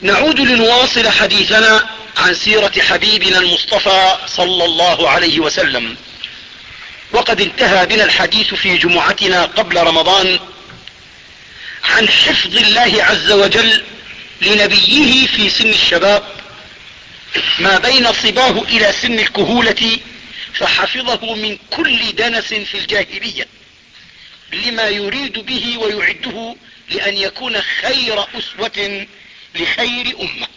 نعود لنواصل حديثنا عن سيرة حبيبنا المصطفى صلى الله عليه وسلم. وقد انتهى بنا الحديث في جمعتنا قبل رمضان عن حفظ الله عز وجل لنبيه في سن الشباب ما بين صباه إلى سن الكهولة فحفظه من كل دنس في الجاهلية لما يريد به ويعده لأن يكون خير أسوة لخير أمة.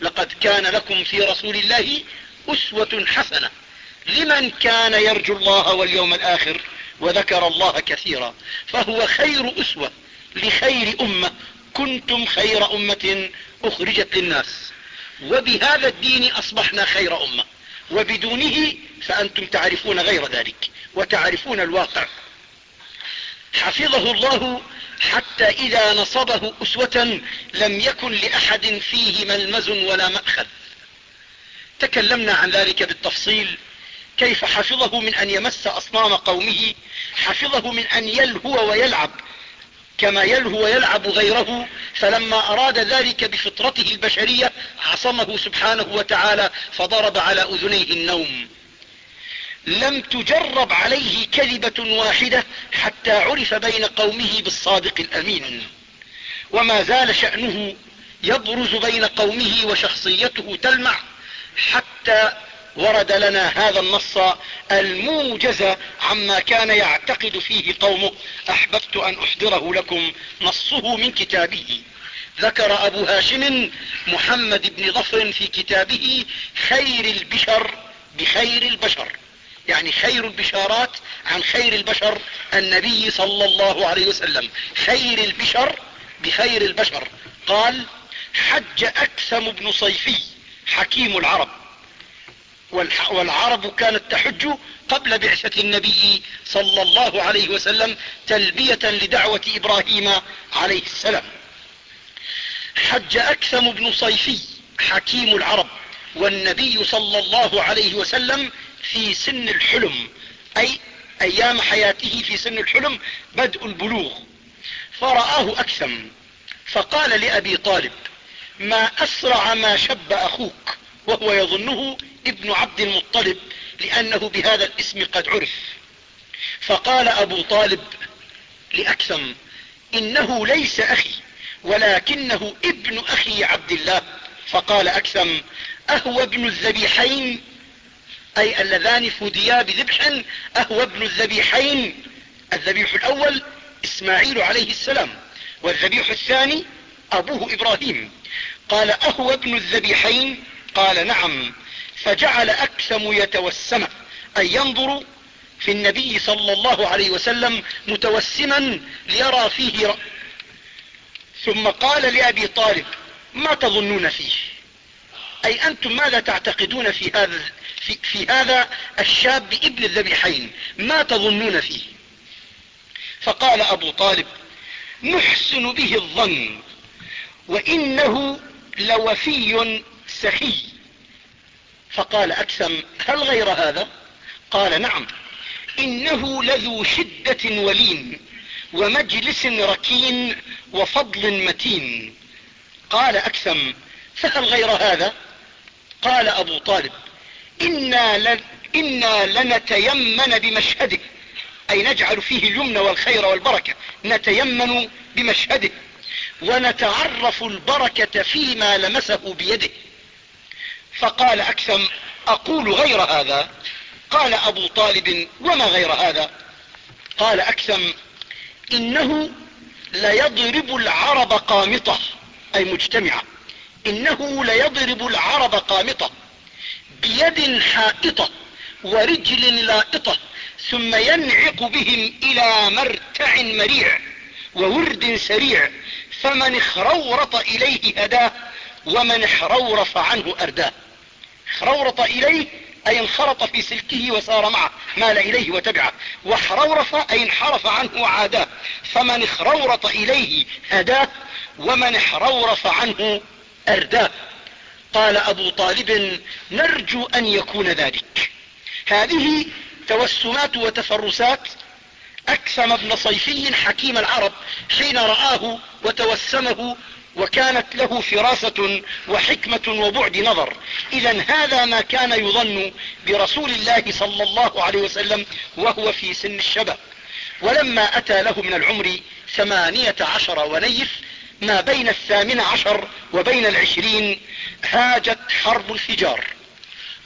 لقد كان لكم في رسول الله أسوة حسنة. لمن كان يرجو الله واليوم الآخر وذكر الله كثيرا فهو خير أسوة لخير أمة. كنتم خير أمة أخرجت للناس. وبهذا الدين أصبحنا خير أمة. وبدونه فأنتم تعرفون غير ذلك وتعرفون الواقع. حفظه الله حتى إذا نصبه أسوة لم يكن لأحد فيه ملمز ولا مأخذ. تكلمنا عن ذلك بالتفصيل. كيف حفظه من أن يمس أصنام قومه؟ حفظه من أن يلهو ويلعب. كما يلهو ويلعب غيره فلما أراد ذلك بفطرته البشرية عصمه سبحانه وتعالى فضرب على أذنيه النوم. لم تجرب عليه كذبة واحدة حتى عرف بين قومه بالصادق الأمين. وما زال شأنه يبرز بين قومه وشخصيته تلمع حتى ورد لنا هذا النص الموجز عما كان يعتقد فيه قومه. أحببت أن أحضره لكم. نصه من كتابه. ذكر أبو هاشم محمد بن ظفر في كتابه خير البشر بخير البشر. يعني خير البشارات عن خير البشر النبي صلى الله عليه وسلم. خير البشر بخير البشر. قال حج أكثم بن صيفي حكيم العرب. والعرب كانت تحج قبل بعثة النبي صلى الله عليه وسلم تلبية لدعوة إبراهيم عليه السلام. حج أكثم بن صيفي حكيم العرب. والنبي صلى الله عليه وسلم في سن الحلم أي أيام حياته في سن الحلم بدء البلوغ. فرآه أكثم فقال لأبي طالب ما أسرع ما شب أخوك وهو يظنه ابن عبد المطلب لأنه بهذا الاسم قد عرف. فقال أبو طالب لأكثم إنه ليس أخي ولكنه ابن أخي عبد الله. فقال أكثم أهو ابن الذبيحين أي اللذان فديا بذبح أهو ابن الذبيحين. الذبيح الأول إسماعيل عليه السلام والذبيح الثاني أبوه إبراهيم. قال أهو ابن الذبيحين؟ قال نعم. فجعل أكثم يتوسم أي ينظر في النبي صلى الله عليه وسلم متوسما ليرى فيه رأ ثم قال لأبي طالب ما تظنون فيه؟ أي أنتم ماذا تعتقدون في هذا, في, في هذا الشاب ابن الذبيحين ما تظنون فيه. فقال أبو طالب نحسن به الظن وإنه لوفي سخي. فقال أكثم هل غير هذا؟ قال نعم إنه لذو شدة ولين ومجلس ركين وفضل متين. قال أكثم فهل غير هذا؟ قال أبو طالب إنا, لن إنا لنتيمن بمشهده. أي نجعل فيه اليمن والخير والبركة. نتيمن بمشهده. ونتعرف البركة فيما لمسه بيده. فقال أكثم أقول غير هذا. قال أبو طالب وما غير هذا؟ قال أكثم إنه ليضرب العرب قامطة. أي مجتمعة. إنه ليضرب العرب قامطة. بيد حائطة ورجل لائطة ثم ينعق بهم إلى مرتع مريع وورد سريع فمن اخرورط إليه هداه ومن احرورف عنه أرداه. اخرورط إليه أي انخرط في سلكه وسار معه مال إليه وتبعه. واحرورف أي انحرف عنه وعاداه. فمن اخرورط إليه هداه ومن احرورف عنه أرداه. قال أبو طالب نرجو أن يكون ذلك. هذه توسمات وتفرسات أكثم ابن صيفي حكيم العرب حين رآه وتوسمه وكانت له فراسة وحكمة وبعد نظر. اذا هذا ما كان يظن برسول الله صلى الله عليه وسلم وهو في سن الشباب. ولما أتى له من العمر ثمانية عشر ونيف ما بين الثامن عشر وبين العشرين هاجت حرب الفجار.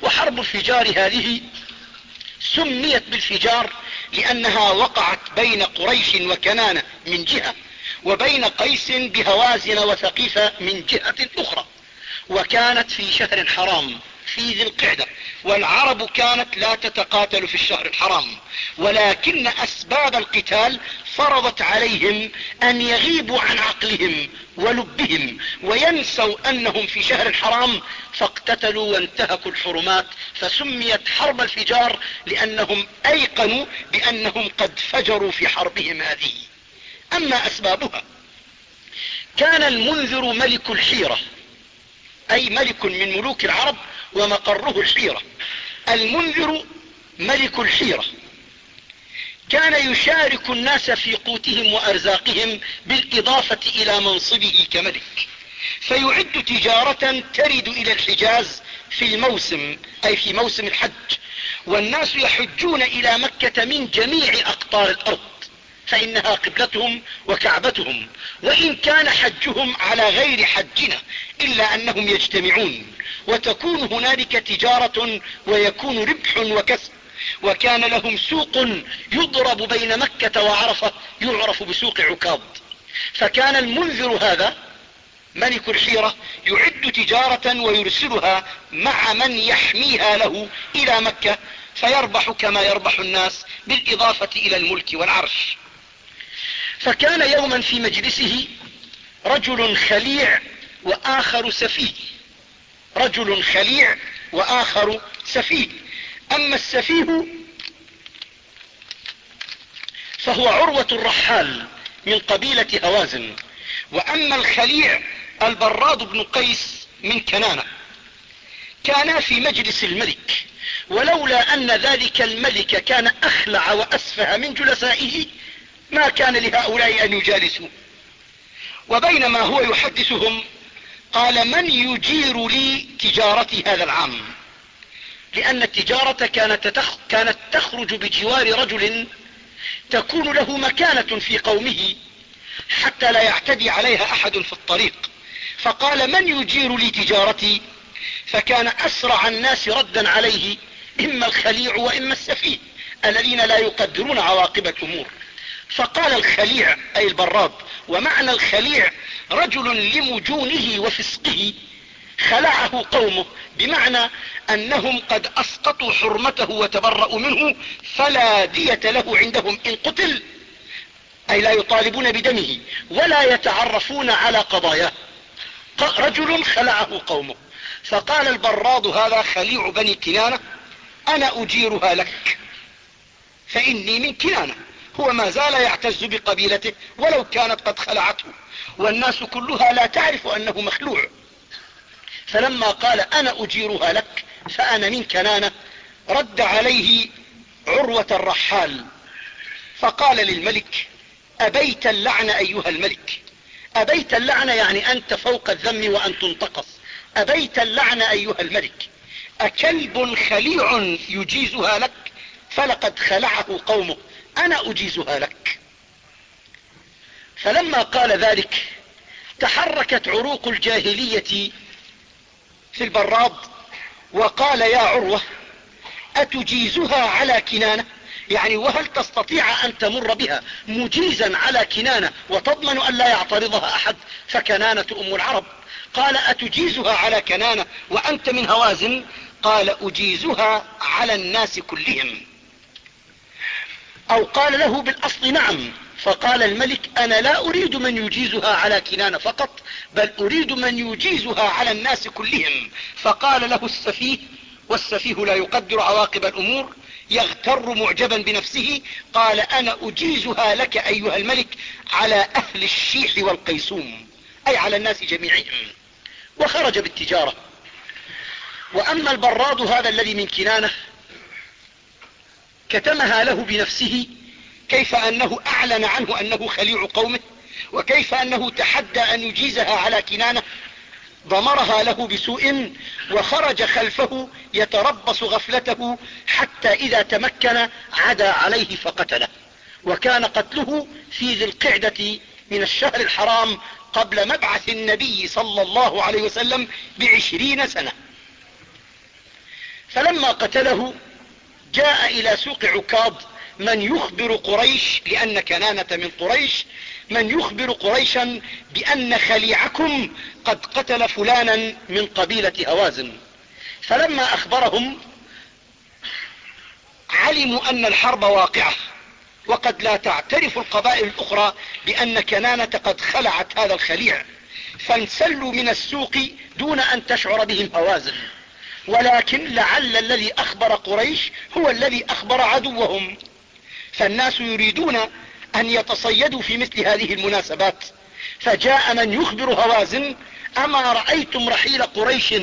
وحرب الفجار هذه سميت بالفجار لأنها وقعت بين قريش وكنانة من جهة وبين قيس بهوازن وثقيفة من جهة أخرى وكانت في شهر حرام. في ذي القعدة والعرب كانت لا تتقاتل في الشهر الحرام ولكن أسباب القتال فرضت عليهم أن يغيبوا عن عقلهم ولبهم وينسوا أنهم في شهر حرام فاقتتلوا وانتهكوا الحرمات فسميت حرب الفجار لأنهم أيقنوا بأنهم قد فجروا في حربهم هذه. أما أسبابها كان المنذر ملك الحيرة أي ملك من ملوك العرب ومقره الحيرة. المنذر ملك الحيرة. كان يشارك الناس في قوتهم وأرزاقهم بالإضافة إلى منصبه كملك. فيعد تجارة ترد إلى الحجاز في الموسم أي في موسم الحج. والناس يحجون إلى مكة من جميع أقطار الأرض. فإنها قبلتهم وكعبتهم وإن كان حجهم على غير حجنا إلا أنهم يجتمعون وتكون هنالك تجارة ويكون ربح وكسب وكان لهم سوق يضرب بين مكة وعرفة يعرف بسوق عكاظ. فكان المنذر هذا ملك الحيرة يعد تجارة ويرسلها مع من يحميها له إلى مكة فيربح كما يربح الناس بالإضافة إلى الملك والعرش. فكان يوما في مجلسه رجل خليع وآخر سفيه. رجل خليع وآخر سفيه. أما السفيه فهو عروة الرحال من قبيلة هوازن. وأما الخليع البراد بن قيس من كنانة. كانا في مجلس الملك. ولولا أن ذلك الملك كان أخلع وأسفه من جلسائه ما كان لهؤلاء أن يجالسوا. وبينما هو يحدثهم قال من يجير لي تجارتي هذا العام؟ لأن التجارة كانت, كانت تخرج بجوار رجل تكون له مكانة في قومه حتى لا يعتدي عليها أحد في الطريق. فقال من يجير لي تجارتي؟ فكان أسرع الناس ردا عليه إما الخليع وإما السفيه الذين لا يقدرون عواقب الأمور. فقال الخليع أي البراد ومعنى الخليع رجل لمجونه وفسقه خلعه قومه بمعنى أنهم قد أسقطوا حرمته وتبرأوا منه فلا دية له عندهم إن قتل أي لا يطالبون بدمه ولا يتعرفون على قضاياه. رجل خلعه قومه. فقال البراد هذا خليع بني كنانة أنا أجيرها لك فإني من كنانة. هو ما زال يعتز بقبيلته ولو كانت قد خلعته. والناس كلها لا تعرف أنه مخلوع. فلما قال أنا أجيرها لك فأنا من كنانة رد عليه عروة الرحال. فقال للملك أبيت اللعن أيها الملك. أبيت اللعن يعني أنت فوق الذم وان تنتقص أبيت اللعن أيها الملك. أكلب خليع يجيزها لك فلقد خلعه قومه أنا أجيزها لك. فلما قال ذلك تحركت عروق الجاهلية في البراد وقال يا عروة أتجيزها على كنانة؟ يعني وهل تستطيع أن تمر بها مجيزا على كنانة وتضمن أن لا يعترضها أحد؟ فكنانة أم العرب. قال أتجيزها على كنانة وأنت من هوازن؟ قال أجيزها على الناس كلهم. أو قال له بالأصل نعم فقال الملك أنا لا أريد من يجيزها على كنانة فقط بل أريد من يجيزها على الناس كلهم. فقال له السفيه والسفيه لا يقدر عواقب الأمور يغتر معجبا بنفسه قال أنا أجيزها لك أيها الملك على أهل الشيح والقيسوم أي على الناس جميعهم. وخرج بالتجارة. وأما البراد هذا الذي من كنانة كتمها له بنفسه كيف أنه أعلن عنه أنه خليع قومه وكيف أنه تحدى أن يجيزها على كنانة ضمرها له بسوء وخرج خلفه يتربص غفلته حتى إذا تمكن عدا عليه فقتله. وكان قتله في ذي القعدة من الشهر الحرام قبل مبعث النبي صلى الله عليه وسلم بعشرين سنة. فلما قتله جاء إلى سوق عكاظ من يخبر قريش لأن كنانة من قريش من يخبر قريشا بأن خليعكم قد قتل فلانا من قبيلة هوازن فلما أخبرهم علموا أن الحرب واقعة وقد لا تعترف القبائل الأخرى بأن كنانة قد خلعت هذا الخليع فانسلوا من السوق دون أن تشعر بهم هوازن ولكن لعل الذي أخبر قريش هو الذي أخبر عدوهم. فالناس يريدون أن يتصيدوا في مثل هذه المناسبات. فجاء من يخبر هوازن أما رأيتم رحيل قريش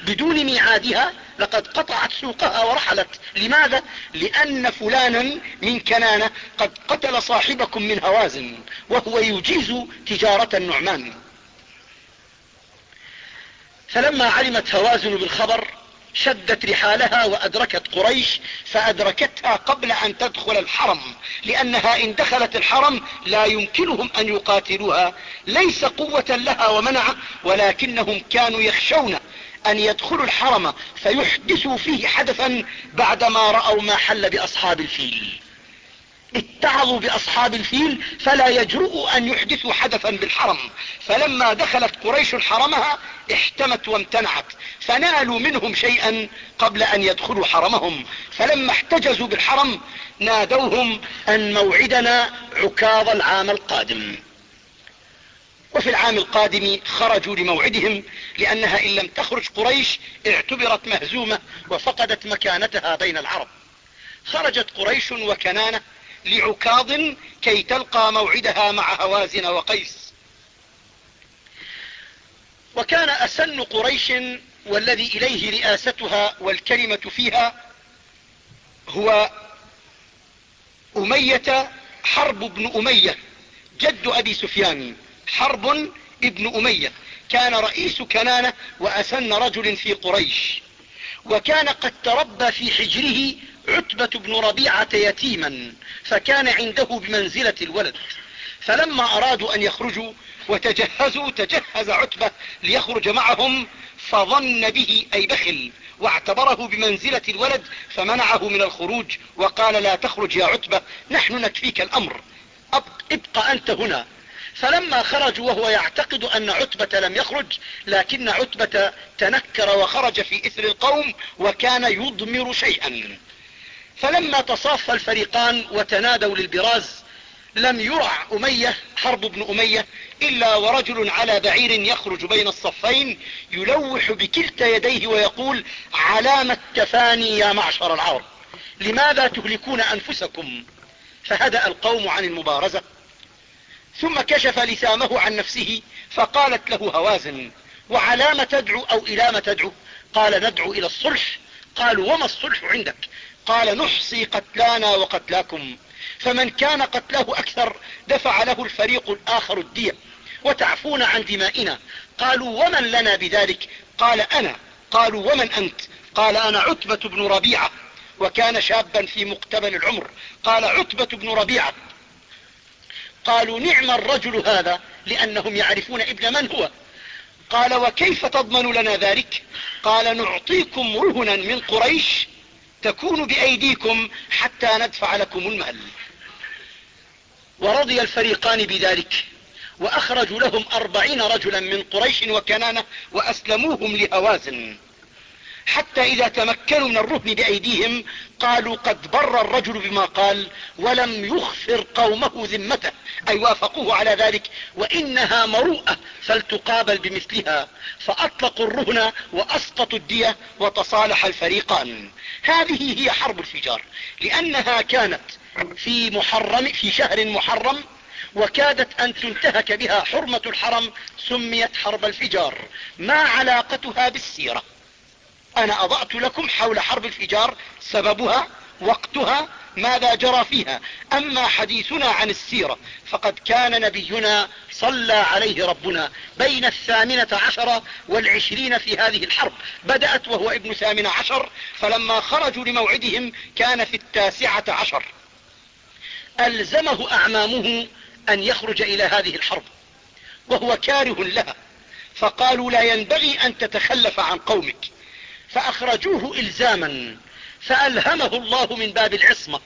بدون ميعادها لقد قطعت سوقها ورحلت. لماذا؟ لأن فلانا من كنانة قد قتل صاحبكم من هوازن وهو يجيز تجارة النعمان. فلما علمت هوازن بالخبر شدت رحالها وأدركت قريش فأدركتها قبل أن تدخل الحرم لأنها إن دخلت الحرم لا يمكنهم أن يقاتلوها. ليس قوة لها ومنع ولكنهم كانوا يخشون أن يدخلوا الحرم فيحدثوا فيه حدثا بعدما رأوا ما حل بأصحاب الفيل. اتعظوا بأصحاب الفيل فلا يجرؤوا أن يحدثوا حدثا بالحرم. فلما دخلت قريش حرمها احتمت وامتنعت. فنالوا منهم شيئا قبل أن يدخلوا حرمهم. فلما احتجزوا بالحرم نادوهم أن موعدنا عكاظ العام القادم. وفي العام القادم خرجوا لموعدهم لأنها إن لم تخرج قريش اعتبرت مهزومة وفقدت مكانتها بين العرب. خرجت قريش وكنانة لعكاظ كي تلقى موعدها مع هوازن وقيس. وكان أسن قريش والذي إليه رئاستها والكلمة فيها هو أمية حرب بن أمية جد أبي سفيان حرب ابن أمية. كان رئيس كنانة وأسن رجل في قريش. وكان قد تربى في حجره عتبة بن ربيعة يتيما فكان عنده بمنزلة الولد. فلما أرادوا أن يخرجوا وتجهزوا تجهز عتبة ليخرج معهم فظن به أي بخل واعتبره بمنزلة الولد فمنعه من الخروج وقال لا تخرج يا عتبة نحن نكفيك الأمر. ابق أنت هنا. فلما خرجوا وهو يعتقد أن عتبة لم يخرج لكن عتبة تنكر وخرج في إثر القوم وكان يضمر شيئا. فلما تصاف الفريقان وتنادوا للبراز لم يرع أمية حرب بن أمية إلا ورجل على بعير يخرج بين الصفين يلوح بكلتا يديه ويقول علامة التفاني يا معشر العرب لماذا تهلكون أنفسكم؟ فهدأ القوم عن المبارزة ثم كشف لسامه عن نفسه فقالت له هوازن وعلام تدعو أو إلى ما تدعو؟ قال ندعو إلى الصلح. قالوا وما الصلح عندك؟ قال نحصي قتلانا وقتلاكم. فمن كان قتله أكثر دفع له الفريق الآخر الدية وتعفون عن دمائنا. قالوا ومن لنا بذلك؟ قال أنا. قالوا ومن أنت؟ قال أنا عتبة بن ربيعة. وكان شابا في مقتبل العمر. قال عتبة بن ربيعة. قالوا نعم الرجل هذا لأنهم يعرفون ابن من هو. قال وكيف تضمن لنا ذلك؟ قال نعطيكم رهنا من قريش تكون بأيديكم حتى ندفع لكم المال. ورضي الفريقان بذلك وأخرجوا لهم أربعين رجلا من قريش وكنانة وأسلموهم لهوازن. حتى إذا تمكنوا من الرهن بأيديهم قالوا قد بر الرجل بما قال ولم يخفر قومه ذمته. أي وافقوه على ذلك. وإنها مروءة فلتقابل بمثلها. فأطلقوا الرهن وأسقطوا الدية وتصالح الفريقان. هذه هي حرب الفجار. لأنها كانت في محرم في شهر محرم وكادت أن تنتهك بها حرمة الحرم سميت حرب الفجار. ما علاقتها بالسيرة؟ أنا أضعت لكم حول حرب الفجار سببها وقتها ماذا جرى فيها. أما حديثنا عن السيرة فقد كان نبينا صلى عليه ربنا بين الثامنة عشر والعشرين في هذه الحرب. بدأت وهو ابن ثامن عشر فلما خرجوا لموعدهم كان في التاسعة عشر. ألزمه أعمامه أن يخرج إلى هذه الحرب وهو كاره لها. فقالوا لا ينبغي أن تتخلف عن قومك. فأخرجوه إلزاما فألهمه الله من باب العصمة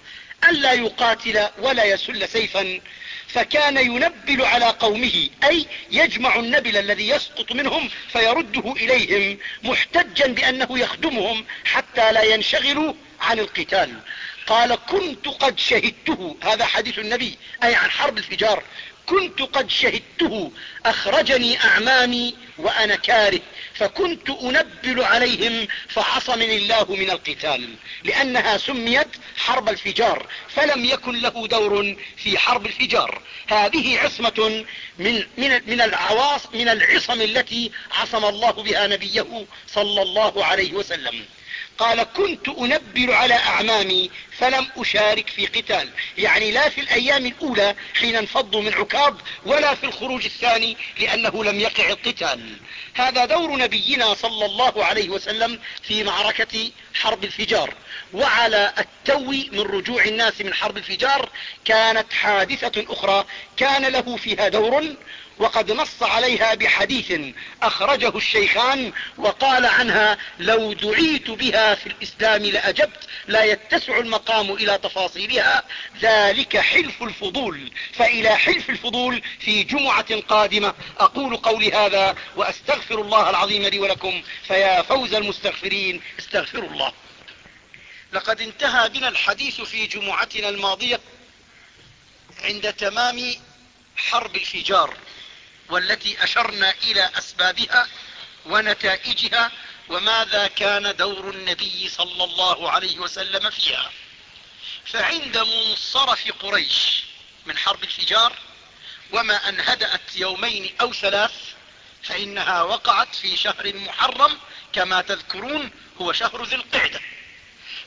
ألا يقاتل ولا يسل سيفا فكان ينبل على قومه أي يجمع النبل الذي يسقط منهم فيرده إليهم محتجا بأنه يخدمهم حتى لا ينشغلوا عن القتال. قال كنت قد شهدته هذا حديث النبي أي عن حرب الفجار. كنت قد شهدته أخرجني أعمامي وأنا كاره فكنت أنبل عليهم فعصمني الله من القتال لأنها سميت حرب الفجار فلم يكن له دور في حرب الفجار. هذه عصمة من, من, من, العواص من العصم التي عصم الله بها نبيه صلى الله عليه وسلم. قال كنت أنبل على أعمامي فلم أشارك في قتال. يعني لا في الأيام الأولى حين انفضوا من عكاظ ولا في الخروج الثاني لأنه لم يقع القتال. هذا دور نبينا صلى الله عليه وسلم في معركة حرب الفجار. وعلى التو من رجوع الناس من حرب الفجار كانت حادثة أخرى كان له فيها دور وقد نص عليها بحديث أخرجه الشيخان وقال عنها لو دعيت بها في الإسلام لأجبت لا يتسع المقام إلى تفاصيلها. ذلك حلف الفضول. فإلى حلف الفضول في جمعة قادمة أقول قولي هذا وأستغفر الله العظيم لي ولكم. فيا فوز المستغفرين استغفروا الله. لقد انتهى بنا الحديث في جمعتنا الماضية عند تمام حرب الفجار. والتي أشرنا إلى أسبابها ونتائجها وماذا كان دور النبي صلى الله عليه وسلم فيها. فعند منصرف قريش من حرب الفجار وما أن هدأت يومين أو ثلاث فإنها وقعت في شهر محرم كما تذكرون هو شهر ذي القعدة.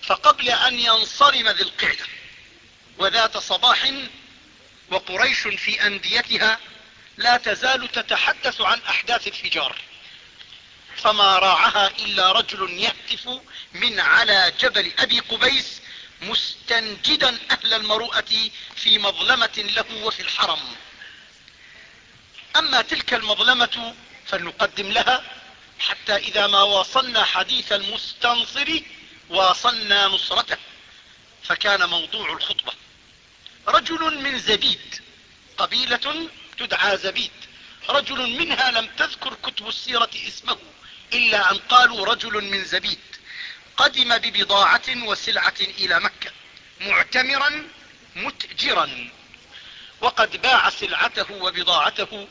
فقبل أن ينصرم ذي القعدة وذات صباح وقريش في أنديتها لا تزال تتحدث عن أحداث الفجار. فما راعها إلا رجل يهتف من على جبل أبي قبيس مستنجدا أهل المروءة في مظلمة له وفي الحرم. أما تلك المظلمة فلنقدم لها حتى إذا ما واصلنا حديث المستنصر واصلنا نصرته فكان موضوع الخطبة. رجل من زبيد قبيلة تدعى زبيد. رجل منها لم تذكر كتب السيرة اسمه إلا أن قالوا رجل من زبيد. قدم ببضاعة وسلعة إلى مكة معتمرا متجرا. وقد باع سلعته وبضاعته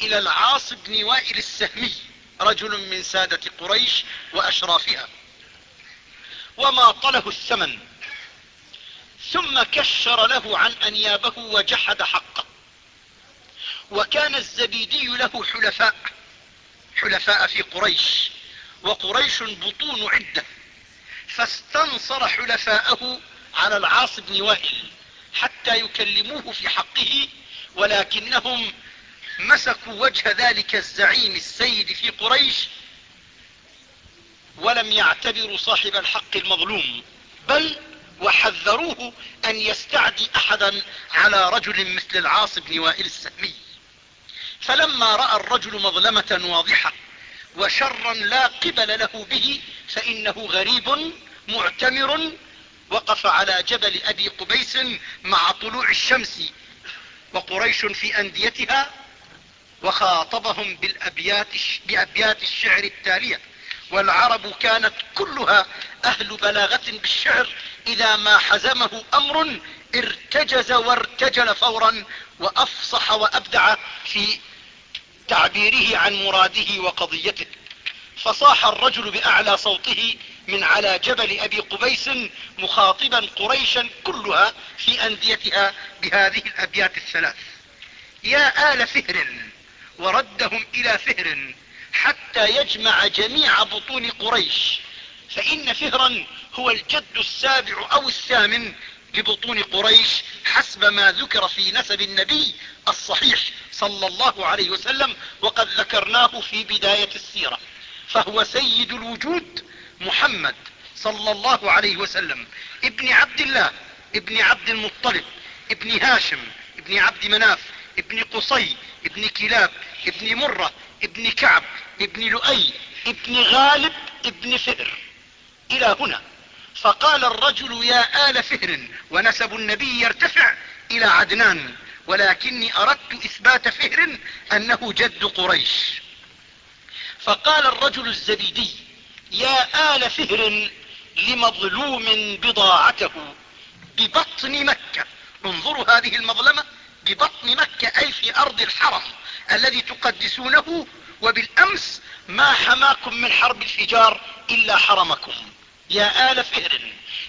إلى العاص بن وائل السهمي رجل من سادة قريش وأشرافها. وما طله الثمن. ثم كشر له عن أنيابه وجحد حقه. وكان الزبيدي له حلفاء حلفاء في قريش وقريش بطون عدة فاستنصر حلفاءه على العاص بن وائل حتى يكلموه في حقه ولكنهم مسكوا وجه ذلك الزعيم السيد في قريش ولم يعتبروا صاحب الحق المظلوم بل وحذروه أن يستعدي أحدا على رجل مثل العاص بن وائل السهمي. فلما رأى الرجل مظلمة واضحة وشرا لا قبل له به فإنه غريب معتمر وقف على جبل أبي قبيس مع طلوع الشمس وقريش في أنديتها وخاطبهم بالأبيات, بأبيات الشعر التالية. والعرب كانت كلها أهل بلاغة بالشعر إذا ما حزمه أمر ارتجز وارتجل فورا وأفصح وأبدع في تعبيره عن مراده وقضيته. فصاح الرجل بأعلى صوته من على جبل أبي قبيس مخاطبا قريشا كلها في أنديتها بهذه الأبيات الثلاث. يا آل فهر وردهم إلى فهر حتى يجمع جميع بطون قريش. فإن فهرا هو الجد السابع أو الثامن لبطون قريش حسب ما ذكر في نسب النبي الصحيح صلى الله عليه وسلم وقد ذكرناه في بداية السيرة فهو سيد الوجود محمد صلى الله عليه وسلم. ابن عبد الله ابن عبد المطلب ابن هاشم ابن عبد مناف ابن قصي ابن كلاب ابن مرة ابن كعب ابن لؤي ابن غالب ابن فئر. إلى هنا. فقال الرجل يا آل فهر ونسب النبي يرتفع إلى عدنان ولكني أردت إثبات فهر أنه جد قريش. فقال الرجل الزبيدي يا آل فهر لمظلوم بضاعته؟ ببطن مكة. انظروا هذه المظلمة ببطن مكة أي في أرض الحرم الذي تقدسونه وبالأمس ما حماكم من حرب الفجار إلا حرمكم. يا آل فهر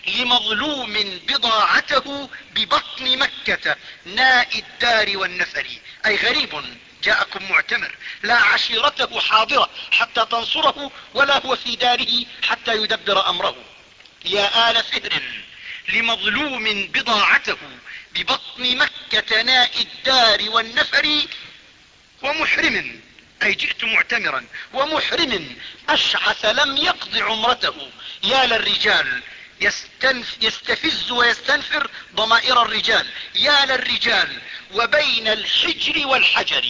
لمظلوم بضاعته ببطن مكة ناء الدار والنفر. أي غريب جاءكم معتمر لا عشيرته حاضرة حتى تنصره ولا هو في داره حتى يدبر أمره. يا آل فهر لمظلوم بضاعته ببطن مكة ناء الدار والنفر ومحرم. أي جئت معتمرا ومحرم أشعث لم يقض عمرته. يا للرجال يستفز ويستنفر ضمائر الرجال. يا للرجال وبين الحجر والحجر.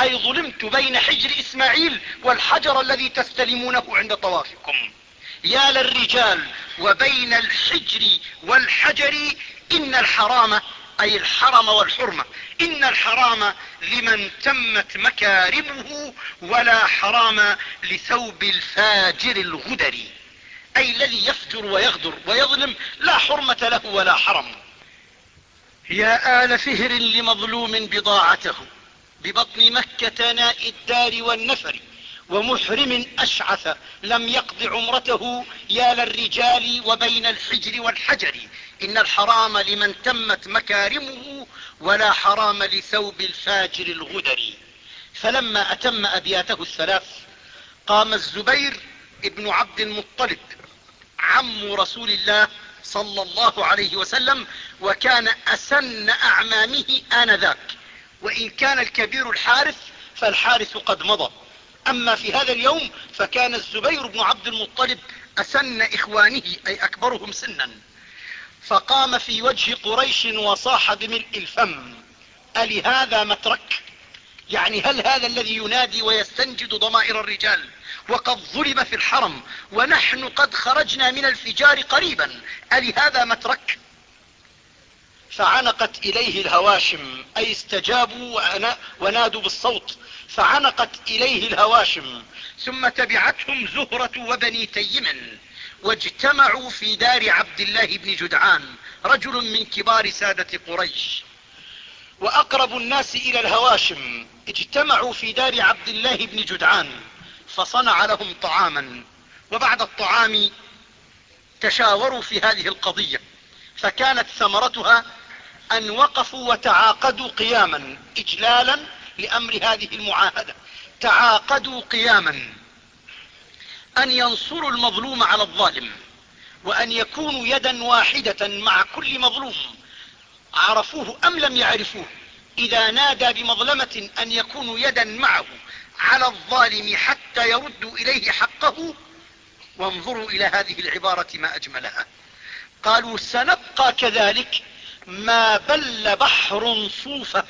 أي ظلمت بين حجر إسماعيل والحجر الذي تستلمونه عند طوافكم. يا للرجال وبين الحجر والحجر إن الحرام أي الحرم والحرمة. إن الحرام لمن تمت مكارمه ولا حرام لثوب الفاجر الغدر أي الذي يفجر ويغدر ويظلم لا حرمة له ولا حرم. يا آل فهر لمظلوم بضاعته. ببطن مكة ناء الدار والنفر. ومحرم أشعث لم يقض عمرته يا للرجال وبين الحجر والحجر. إن الحرام لمن تمت مكارمه ولا حرام لثوب الفاجر الغدر. فلما أتم أبياته الثلاث قام الزبير ابن عبد المطلب عم رسول الله صلى الله عليه وسلم وكان أسن أعمامه آنذاك. وإن كان الكبير الحارث فالحارث قد مضى. أما في هذا اليوم فكان الزبير بن عبد المطلب أسن إخوانه أي أكبرهم سنا. فقام في وجه قريش وصاح بملء الفم. ألهذا مترك؟ يعني هل هذا الذي ينادي ويستنجد ضمائر الرجال؟ وقد ظلم في الحرم ونحن قد خرجنا من الفجار قريبا. ألهذا مترك؟ فعنقت إليه الهواشم. أي استجابوا ونادوا بالصوت. فعنقت إليه الهواشم. ثم تبعتهم زهرة وبني تيم واجتمعوا في دار عبد الله بن جدعان رجل من كبار سادة قريش. وأقرب الناس إلى الهواشم. اجتمعوا في دار عبد الله بن جدعان فصنع لهم طعاما. وبعد الطعام تشاوروا في هذه القضية فكانت ثمرتها أن وقفوا وتعاقدوا قياما إجلالا لأمر هذه المعاهدة. تعاقدوا قياما. أن ينصروا المظلوم على الظالم. وأن يكونوا يدا واحدة مع كل مظلوم. عرفوه أم لم يعرفوه. إذا نادى بمظلمة أن يكونوا يدا معه على الظالم حتى يردوا إليه حقه. وانظروا إلى هذه العبارة ما أجملها. قالوا سنبقى كذلك ما بل بحر صوفة.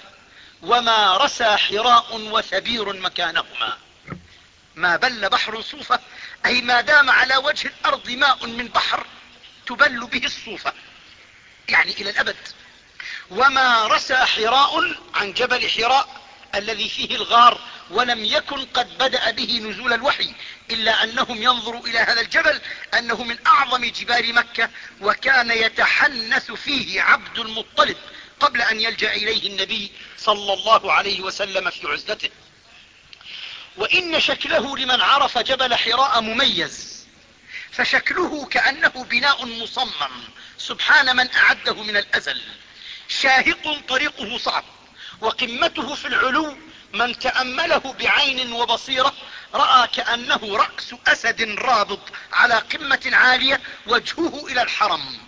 وما رسى حراء وثبير مكانهما. ما بل بحر صوفة أي ما دام على وجه الأرض ماء من بحر تبل به الصوفة. يعني إلى الأبد. وما رسى حراء عن جبل حراء الذي فيه الغار ولم يكن قد بدأ به نزول الوحي إلا أنهم ينظروا إلى هذا الجبل أنه من أعظم جبال مكة وكان يتحنث فيه عبد المطلب قبل أن يلجأ إليه النبي صلى الله عليه وسلم في عزلته. وإن شكله لمن عرف جبل حراء مميز فشكله كأنه بناء مصمم سبحان من أعده من الأزل. شاهق طريقه صعب وقمته في العلو من تأمله بعين وبصيرة رأى كأنه رأس أسد رابض على قمة عالية وجهه إلى الحرم.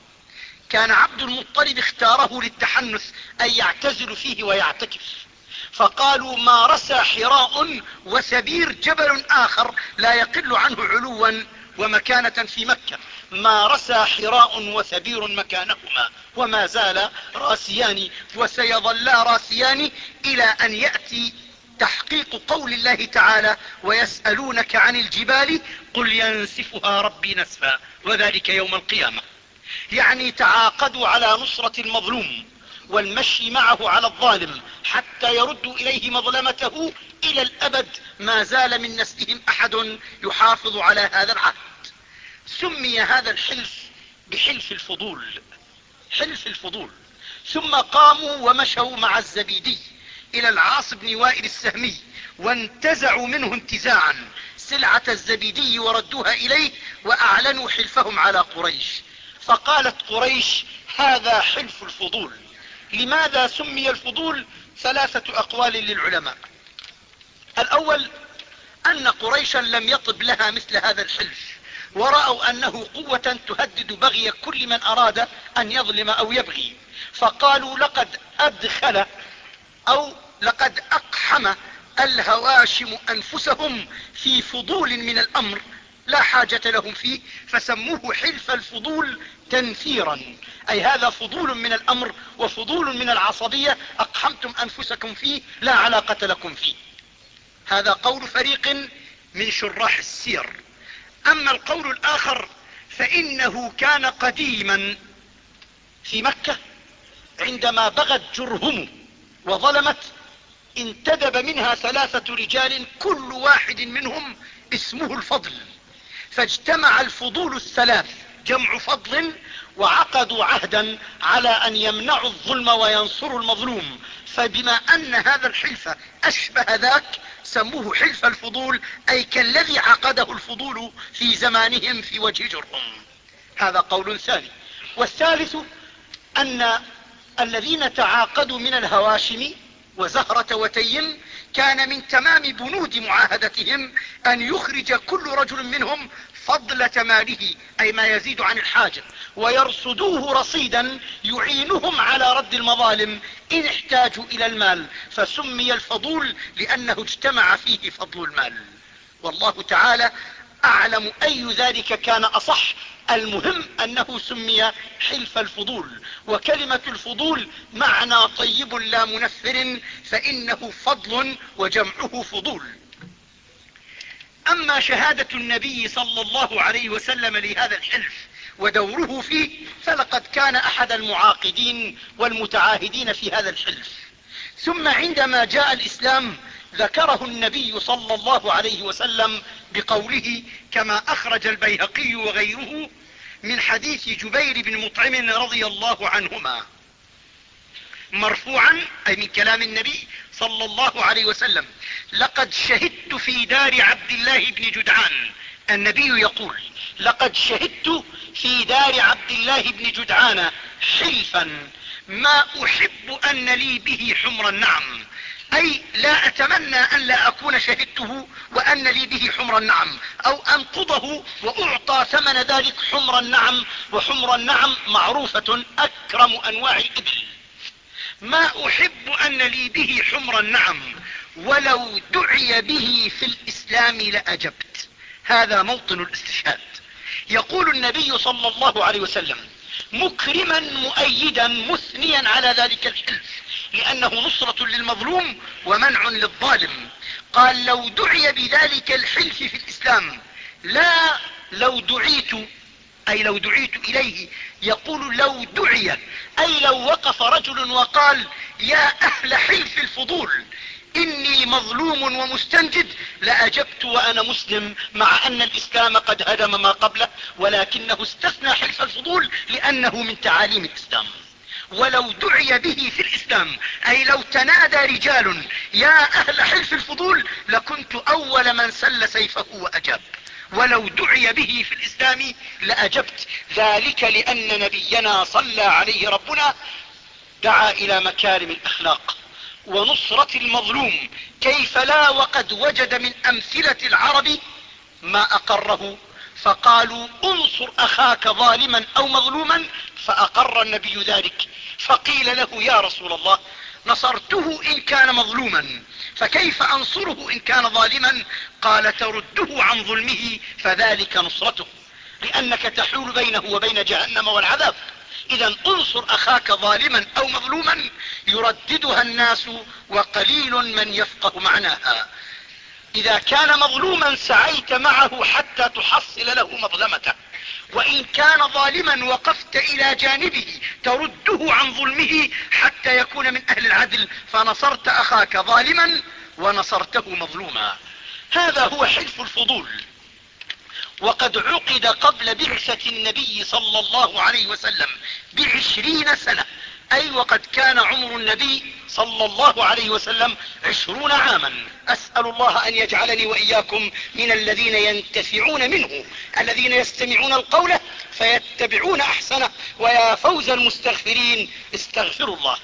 كان عبد المطلب اختاره للتحنث أن يعتزل فيه ويعتكف. فقالوا ما رسى حراء وسبير جبل آخر لا يقل عنه علوا ومكانة في مكة. ما رسى حراء وسبير مكانهما وما زال راسيان وسيظلا راسيان إلى أن يأتي تحقيق قول الله تعالى ويسألونك عن الجبال قل ينسفها ربي نسفا وذلك يوم القيامة. يعني تعاقدوا على نصرة المظلوم والمشي معه على الظالم حتى يردوا إليه مظلمته إلى الأبد ما زال من نسلهم أحد يحافظ على هذا العهد. سمي هذا الحلف بحلف الفضول حلف الفضول. ثم قاموا ومشوا مع الزبيدي إلى العاص بن وائل السهمي وانتزعوا منه انتزاعا. سلعة الزبيدي وردوها إليه وأعلنوا حلفهم على قريش. فقالت قريش هذا حلف الفضول. لماذا سمي الفضول ثلاثة أقوال للعلماء؟ الأول أن قريشا لم يطب لها مثل هذا الحلف ورأوا أنه قوة تهدد بغي كل من أراد أن يظلم أو يبغي. فقالوا لقد أدخل أو لقد أقحم الهواشم أنفسهم في فضول من الأمر. لا حاجة لهم فيه فسموه حلف الفضول تنفيرا أي هذا فضول من الأمر وفضول من العصبية. أقحمتم أنفسكم فيه لا علاقة لكم فيه. هذا قول فريق من شراح السير. أما القول الآخر فإنه كان قديما في مكة عندما بغت جرهم وظلمت انتدب منها ثلاثة رجال كل واحد منهم اسمه الفضل. فاجتمع الفضول الثلاث جمع فضل وعقدوا عهدا على أن يمنعوا الظلم وينصروا المظلوم. فبما أن هذا الحلف أشبه ذاك سموه حلف الفضول أي كالذي عقده الفضول في زمانهم في وجه جرهم. هذا قول ثاني. والثالث أن الذين تعاقدوا من الهواشم وزهرة وتيم كان من تمام بنود معاهدتهم أن يخرج كل رجل منهم فضلة ماله أي ما يزيد عن الحاجة ويرصدوه رصيدا يعينهم على رد المظالم إن احتاجوا إلى المال فسمي الفضول لأنه اجتمع فيه فضل المال. والله تعالى أعلم أي ذلك كان أصح المهم أنه سمي حلف الفضول وكلمة الفضول معنى طيب لا منفر فإنه فضل وجمعه فضول. أما شهادة النبي صلى الله عليه وسلم لهذا الحلف ودوره فيه فلقد كان أحد المعاقدين والمتعاهدين في هذا الحلف. ثم عندما جاء الإسلام ذكره النبي صلى الله عليه وسلم بقوله كما أخرج البيهقي وغيره من حديث جبير بن مطعم رضي الله عنهما. مرفوعا أي من كلام النبي صلى الله عليه وسلم لقد شهدت في دار عبد الله بن جدعان. النبي يقول لقد شهدت في دار عبد الله بن جدعان حلفا ما أحب أن لي به حمر النعم. أي لا أتمنى أن لا أكون شهدته وأن لي به حمر النعم أو أنقضه وأعطى ثمن ذلك حمر النعم وحمر النعم معروفة أكرم أنواع الإبل. ما أحب أن لي به حمر النعم ولو دعي به في الإسلام لأجبت. هذا موطن الاستشهاد. يقول النبي صلى الله عليه وسلم مكرما مؤيدا مثنيا على ذلك الحلف. لأنه نصرة للمظلوم ومنع للظالم. قال لو دعي بذلك الحلف في الإسلام لا لو دعيت أي لو دعيت إليه يقول لو دعي أي لو وقف رجل وقال يا أهل حلف الفضول إني مظلوم ومستنجد لأجبت وأنا مسلم مع أن الإسلام قد هدم ما قبله ولكنه استثنى حلف الفضول لأنه من تعاليم الإسلام. ولو دعي به في الإسلام أي لو تنادى رجال يا أهل حلف الفضول لكنت أول من سل سيفه وأجاب. ولو دعي به في الإسلام لأجبت. ذلك لأن نبينا صلى عليه ربنا دعا إلى مكارم الأخلاق ونصرة المظلوم. كيف لا وقد وجد من أمثلة العرب ما أقره فقالوا انصر أخاك ظالما أو مظلوما فأقر النبي ذلك فقيل له يا رسول الله نصرته إن كان مظلوما فكيف أنصره إن كان ظالما قال ترده عن ظلمه فذلك نصرته لأنك تحول بينه وبين جهنم والعذاب إذا انصر أخاك ظالما أو مظلوما يرددها الناس وقليل من يفقه معناها إذا كان مظلوما سعيت معه حتى تحصل له مظلمته. وإن كان ظالما وقفت إلى جانبه ترده عن ظلمه حتى يكون من أهل العدل فنصرت أخاك ظالما ونصرته مظلوما. هذا هو حلف الفضول. وقد عقد قبل بعثة النبي صلى الله عليه وسلم بعشرين سنة. أي وقد كان عمر النبي صلى الله عليه وسلم عشرون عاما. أسأل الله أن يجعلني وإياكم من الذين ينتفعون منه الذين يستمعون القول فيتبعون أحسنه ويا فوز المستغفرين استغفروا الله.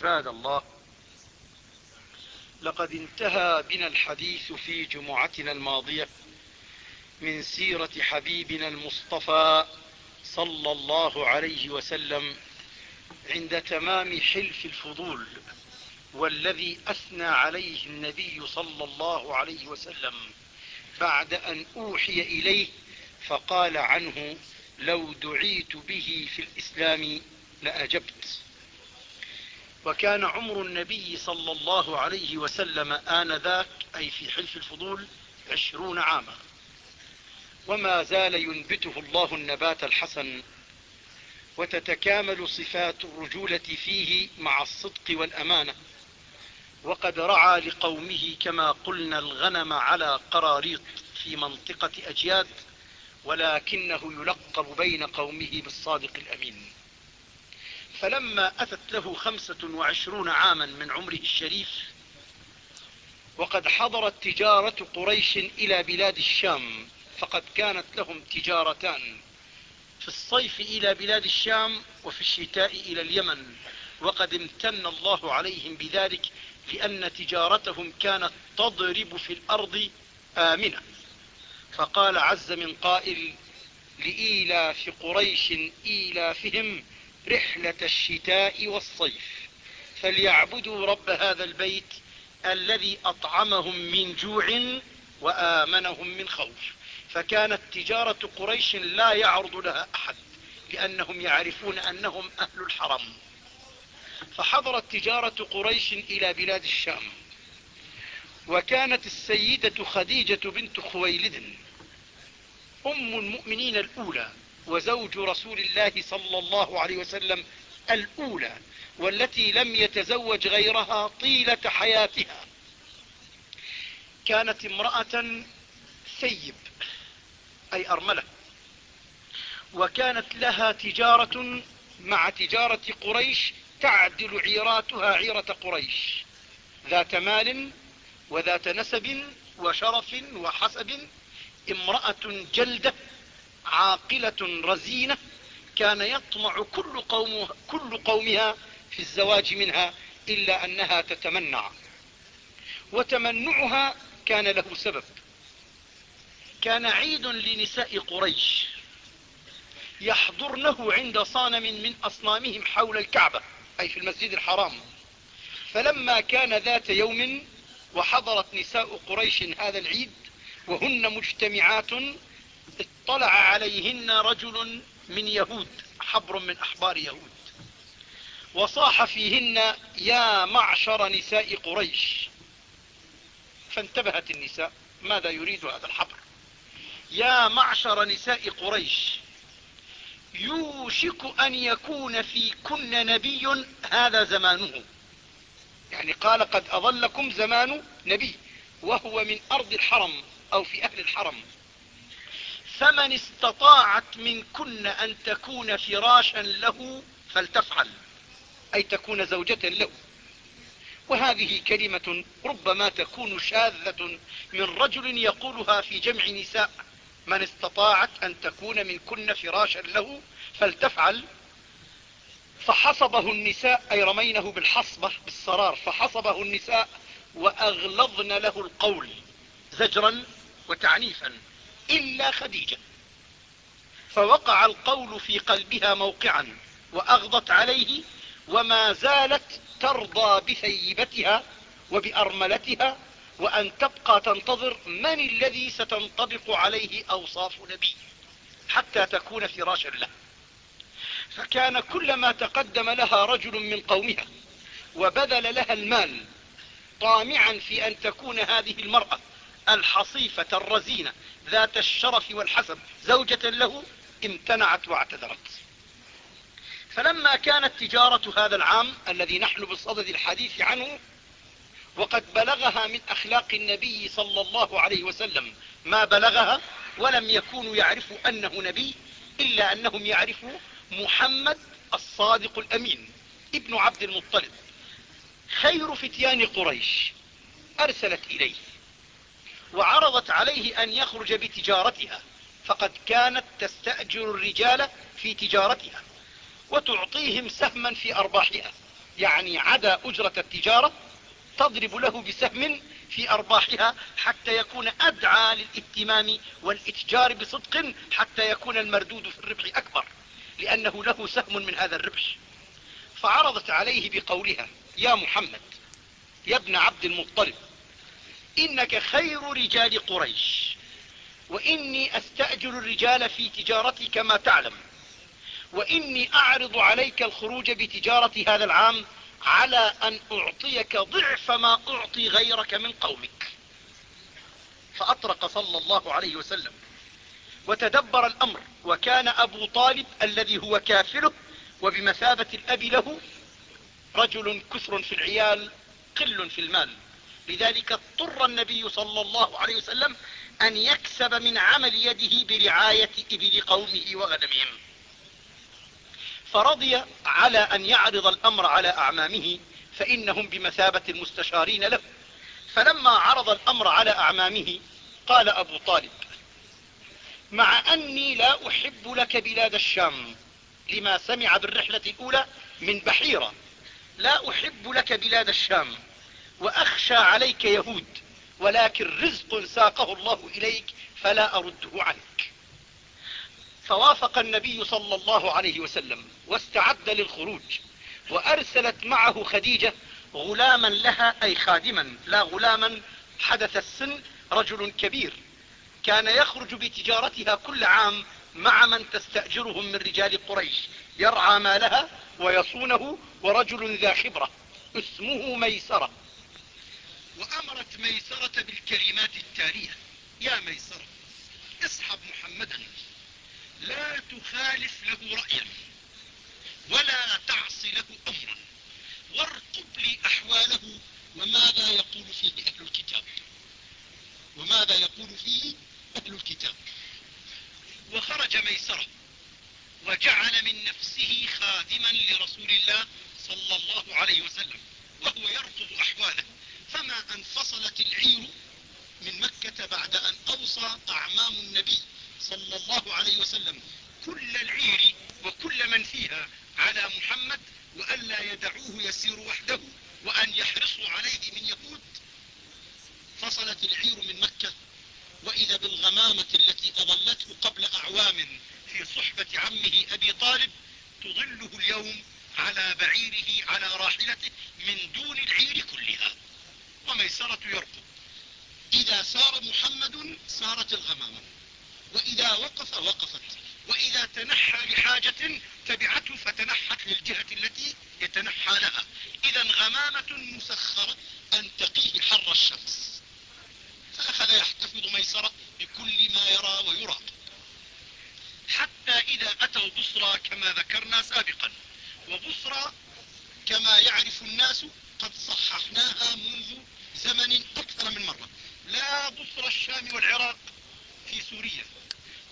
عباد الله لقد انتهى بنا الحديث في جمعتنا الماضية من سيرة حبيبنا المصطفى صلى الله عليه وسلم عند تمام حلف الفضول والذي أثنى عليه النبي صلى الله عليه وسلم بعد أن أوحي إليه فقال عنه لو دعيت به في الإسلام لأجبت. وكان عمر النبي صلى الله عليه وسلم آنذاك أي في حلف الفضول عشرون عاما. وما زال ينبته الله النبات الحسن وتتكامل صفات الرجولة فيه مع الصدق والأمانة. وقد رعى لقومه كما قلنا الغنم على قراريط في منطقة أجياد ولكنه يلقب بين قومه بالصادق الأمين. فلما أتت له خمسة وعشرون عاما من عمره الشريف وقد حضرت تجارة قريش إلى بلاد الشام فقد كانت لهم تجارتان. في الصيف إلى بلاد الشام وفي الشتاء إلى اليمن. وقد امتن الله عليهم بذلك لأن تجارتهم كانت تضرب في الأرض آمنة. فقال عز من قائل لإيلاف قريش إيلافهم رحلة الشتاء والصيف فليعبدوا رب هذا البيت الذي أطعمهم من جوع وآمنهم من خوف. فكانت تجارة قريش لا يعرض لها أحد لأنهم يعرفون أنهم أهل الحرم. فحضرت تجارة قريش إلى بلاد الشام. وكانت السيدة خديجة بنت خويلد أم المؤمنين الأولى وزوج رسول الله صلى الله عليه وسلم الأولى والتي لم يتزوج غيرها طيلة حياتها. كانت امرأة ثيب أي أرملة. وكانت لها تجارة مع تجارة قريش تعدل عيراتها عيرة قريش. ذات مال وذات نسب وشرف وحسب امرأة جلدة عاقلة رزينة كان يطمع كل, قوم كل قومها في الزواج منها إلا أنها تتمنع. وتمنعها كان له سبب. كان عيد لنساء قريش يحضرنه عند صانم من أصنامهم حول الكعبة أي في المسجد الحرام. فلما كان ذات يوم وحضرت نساء قريش هذا العيد وهن مجتمعات اطلع عليهن رجل من يهود حبر من أحبار يهود. وصاح فيهن يا معشر نساء قريش فانتبهت النساء ماذا يريد هذا الحبر؟ يا معشر نساء قريش يوشك أن يكون في كن نبي هذا زمانه. يعني قال قد أظلكم زمان نبي وهو من أرض الحرم أو في أهل الحرم. فمن استطاعت منكن أن تكون فراشا له فلتفعل أي تكون زوجة له. وهذه كلمة ربما تكون شاذة من رجل يقولها في جمع نساء. من استطاعت أن تكون من كن فراشا له فلتفعل. فحصبه النساء أي رمينه بالحصبة بالصرار فحصبه النساء وأغلظن له القول زجرا وتعنيفا إلا خديجة. فوقع القول في قلبها موقعا وأغضت عليه وما زالت ترضى بثيبتها وبأرملتها وأن تبقى تنتظر من الذي ستنطبق عليه أوصاف نبي حتى تكون فراشا له فكان كلما تقدم لها رجل من قومها وبذل لها المال طامعا في أن تكون هذه المرأة الحصيفة الرزينة ذات الشرف والحسب زوجة له امتنعت واعتذرت. فلما كانت تجارة هذا العام الذي نحن بصدد الحديث عنه وقد بلغها من أخلاق النبي صلى الله عليه وسلم. ما بلغها ولم يكونوا يعرفوا أنه نبي إلا أنهم يعرفوا محمد الصادق الأمين ابن عبد المطلب. خير فتيان قريش أرسلت إليه وعرضت عليه أن يخرج بتجارتها فقد كانت تستأجر الرجال في تجارتها وتعطيهم سهما في أرباحها يعني عدا أجرة التجارة تضرب له بسهم في أرباحها حتى يكون أدعى للإتمام والإتجار بصدق حتى يكون المردود في الربح أكبر لأنه له سهم من هذا الربح. فعرضت عليه بقولها يا محمد يا ابن عبد المطلب إنك خير رجال قريش وإني أستأجر الرجال في تجارتي كما تعلم وإني أعرض عليك الخروج بتجارة هذا العام على أن أعطيك ضعف ما أعطي غيرك من قومك. فأطرق صلى الله عليه وسلم وتدبر الأمر وكان أبو طالب الذي هو كافله وبمثابة الأب له رجل كثر في العيال قل في المال. لذلك اضطر النبي صلى الله عليه وسلم أن يكسب من عمل يده برعاية إبل قومه وغنمهم. فرضي على أن يعرض الأمر على أعمامه فإنهم بمثابة المستشارين له. فلما عرض الأمر على أعمامه قال أبو طالب مع أني لا أحب لك بلاد الشام لما سمع بالرحلة الأولى من بحيرة لا أحب لك بلاد الشام وأخشى عليك يهود ولكن رزق ساقه الله إليك فلا أرده عنك. فوافق النبي صلى الله عليه وسلم واستعد للخروج وأرسلت معه خديجة غلاما لها أي خادما لا غلاما حدث السن رجل كبير كان يخرج بتجارتها كل عام مع من تستأجرهم من رجال قريش يرعى مالها ويصونه ورجل ذا خبرة اسمه ميسرة. وأمرت ميسرة بالكلمات التالية يا ميسرة اصحب محمدا. لا تخالف له رأيا ولا تعص له أمرا. وارقب لي أحواله وماذا يقول فيه أهل الكتاب. وماذا يقول فيه أهل الكتاب. وخرج ميسرة وجعل من نفسه خادما لرسول الله صلى الله عليه وسلم وهو يرفض أحواله. فما انفصلت العير من مكة بعد أن أوصى أعمام النبي. صلى الله عليه وسلم كل العير وكل من فيها على محمد وألا يدعوه يسير وحده وأن يحرصوا عليه من يهود فصلت العير من مكة وإذا بالغمامة التي أظلته قبل أعوام في صحبة عمه أبي طالب تظله اليوم على بعيره على راحلته من دون العير كلها وميسرة يركض إذا سار محمد سارت الغمامة. وإذا وقف وقفت. وإذا تنحى لحاجة تبعته فتنحت للجهة التي يتنحى لها. إذا غمامة مسخرة أن تقيه حر الشمس. فأخذ يحتفظ ميسرة بكل ما يرى ويرى. حتى إذا أتوا بصرى كما ذكرنا سابقا. وبصرى كما يعرف الناس قد صححناها منذ زمن أكثر من مرة. لا بصرى الشام والعراق في سوريا.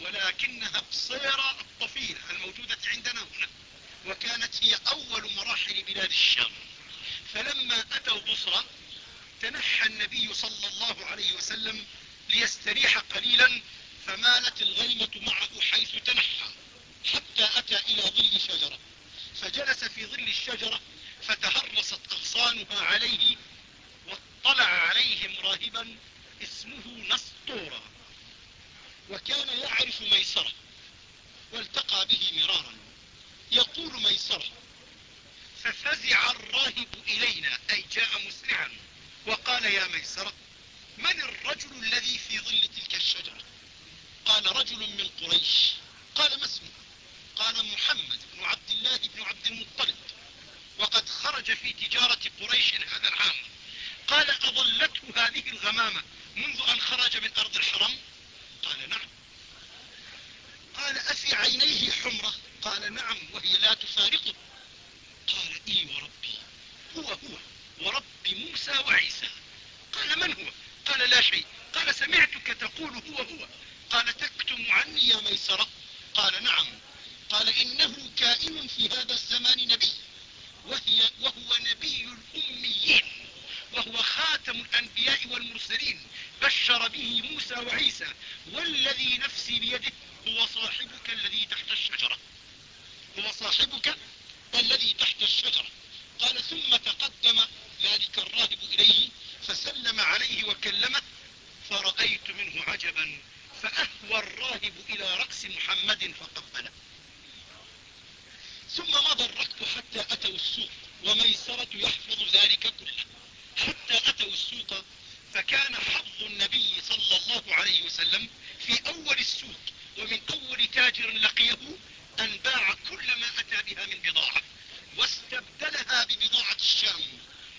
ولكنها بصيرة الطفيلة الموجودة عندنا هنا وكانت هي أول مراحل بلاد الشام. فلما أتوا بصرى تنحى النبي صلى الله عليه وسلم ليستريح قليلا فمالت الغيمة معه حيث تنحى حتى أتى إلى ظل شجرة. فجلس في ظل الشجرة فتهرست أغصانها عليه واطلع عليهم راهبا اسمه نسطورا وكان يعرف ميسرة والتقى به مرارا يقول ميسرة ففزع الراهب إلينا أي جاء مسرعا وقال يا ميسرة من الرجل الذي في ظل تلك الشجرة؟ قال رجل من قريش. قال ما اسمه؟ قال محمد بن عبد الله بن عبد المطلب. وقد خرج في تجارة قريش هذا العام. قال أظلته هذه الغمامة منذ أن خرج من أرض الحرم؟ قال نعم. قال أفي عينيه حمرة؟ قال نعم وهي لا تفارقه. قال إي وربي. هو هو ورب موسى وعيسى. قال من هو؟ قال لا شيء. قال سمعتك تقول هو هو. قال تكتم عني يا ميسرة. قال نعم. قال إنه كائن في هذا الزمان نبي وهي وهو نبي الأميين. وهو خاتم الأنبياء والمرسلين. بشر به موسى وعيسى. والذي نفسي بيده هو صاحبك الذي تحت الشجرة. هو صاحبك الذي تحت الشجرة. قال ثم تقدم ذلك الراهب إليه فسلم عليه وكلمه فرأيت منه عجبا فأهوى الراهب إلى رأس محمد فقبله. ثم مضى الركب حتى أتوا السوق وميسرة يحفظ ذلك كله. حتى أتوا السوق فكان حظ النبي صلى الله عليه وسلم في أول السوق ومن أول تاجر لقيه أن باع كل ما أتى بها من بضاعة واستبدلها ببضاعة الشام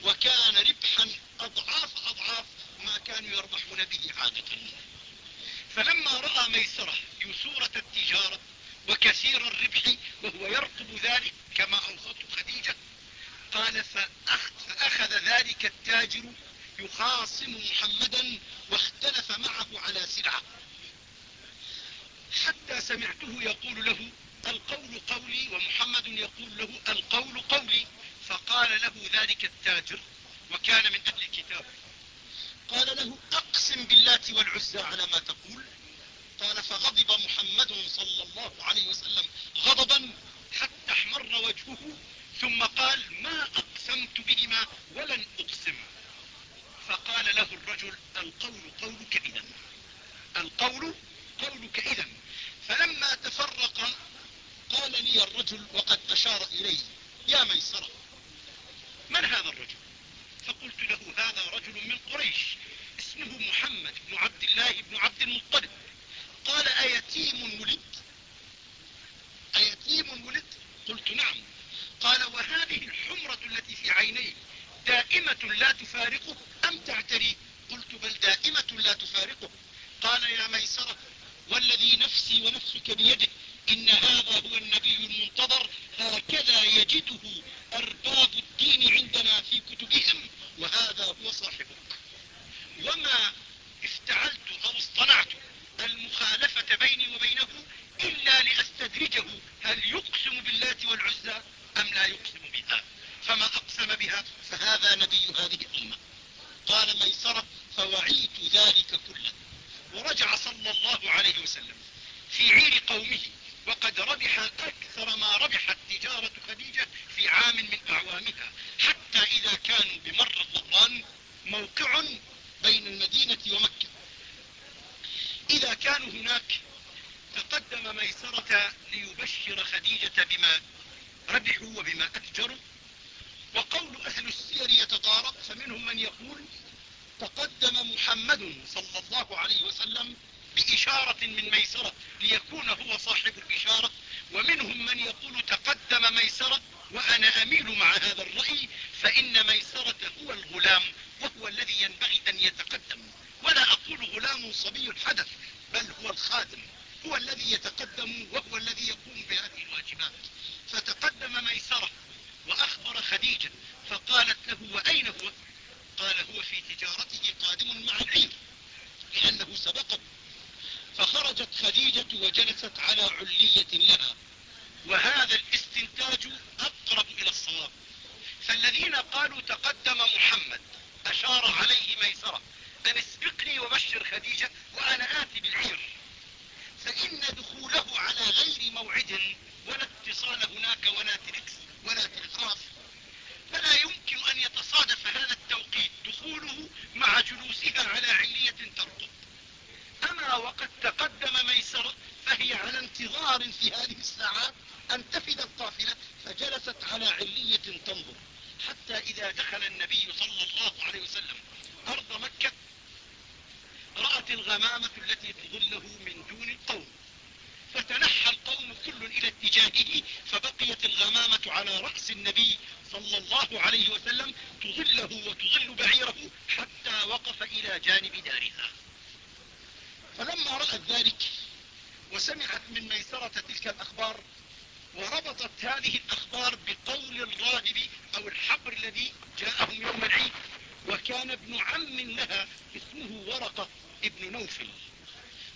وكان ربحا أضعاف أضعاف ما كانوا يربحون به عادة. فلما رأى ميسرة يسورة التجارة وكثير الربح وهو يرقب ذلك كما أوصته خديجة قال فأخذ ذلك التاجر يخاصم محمدا واختلف معه على سلعة. حتى سمعته يقول له القول قولي ومحمد يقول له القول قولي. فقال له ذلك التاجر وكان من أهل الكتاب. قال له أقسم باللات والعزى على ما تقول. قال فغضب محمد صلى الله عليه وسلم غضبا حتى احمر وجهه ثم قال ما أقسمت بهما ولن أقسم. فقال له الرجل القول قولك إذا القول قولك إذا فلما تفرق قال لي الرجل وقد أشار إلي. يا ميسرة من هذا الرجل؟ فقلت له هذا رجل من قريش اسمه محمد بن عبد الله بن عبد المطلب. قال أيتيم ولد أيتيم ولد قلت نعم. قال وهذه الحمرة التي في عينيه دائمة لا تفارقه أم تعتري؟ قلت بل دائمة لا تفارقه. قال يا ميسرة والذي نفسي ونفسك بيده إن هذا هو النبي المنتظر هكذا يجده أرباب الدين عندنا في كتبهم وهذا هو صاحبك وما افتعلت أو اصطنعت المخالفة بيني وبينه إلا لأستدرجه هل يقسم باللات والعزى؟ أم لا يقسم بها؟ فما أقسم بها؟ فهذا نبي هذه الأمة. قال ميسرة فوعيت ذلك كله. ورجع صلى الله عليه وسلم في عير قومه وقد ربح أكثر ما ربحت تجارة خديجة في عام من أعوامها حتى إذا كانوا بمر الظهران موقع بين المدينة ومكة. إذا كانوا هناك تقدم ميسرة ليبشر خديجة بما ربحوا وبما أتجروا وقول أهل السير يتضارب فمنهم من يقول تقدم محمد صلى الله عليه وسلم بإشارة من ميسرة ليكون هو صاحب الإشارة ومنهم من يقول تقدم ميسرة وأنا أميل مع هذا الرأي فإن ميسرة هو الغلام وهو الذي ينبغي أن يتقدم. ولا أقول غلام صبي الحدث بل هو الخادم. هو الذي يتقدم وهو الذي يقوم بهذه الواجبات. فتقدم ميسرة وأخبر خديجة فقالت له وأين هو؟ قال هو في تجارته قادم مع العير لأنه سبقه. فخرجت خديجة وجلست على علية لها وهذا الاستنتاج أقرب إلى الصواب. فالذين قالوا تقدم محمد أشار عليه ميسرة أن اسبقني وبشر خديجة وأنا آتي بالعير. فإن دخوله على غير موعد ولا اتصال هناك ولا تلكس ولا تلغراف فلا يمكن أن يتصادف هذا التوقيت. دخوله مع جلوسها على علية ترقب. أما وقد تقدم ميسرة فهي على انتظار في هذه الساعات أن تفد القافلة فجلست على علية تنظر. حتى إذا دخل النبي صلى الله عليه وسلم أرض مكة رأت الغمامة التي تظله من دون القوم. فتنحى القوم كل إلى اتجاهه فبقيت الغمامة على رأس النبي صلى الله عليه وسلم تظله وتظل بعيره حتى وقف إلى جانب دارها. فلما رأت ذلك وسمعت من ميسرة تلك الأخبار وربطت هذه الأخبار بقول الراهب أو الحبر الذي جاءهم يوم العيد وكان ابن عم لها اسمه ورقة ابن نوفل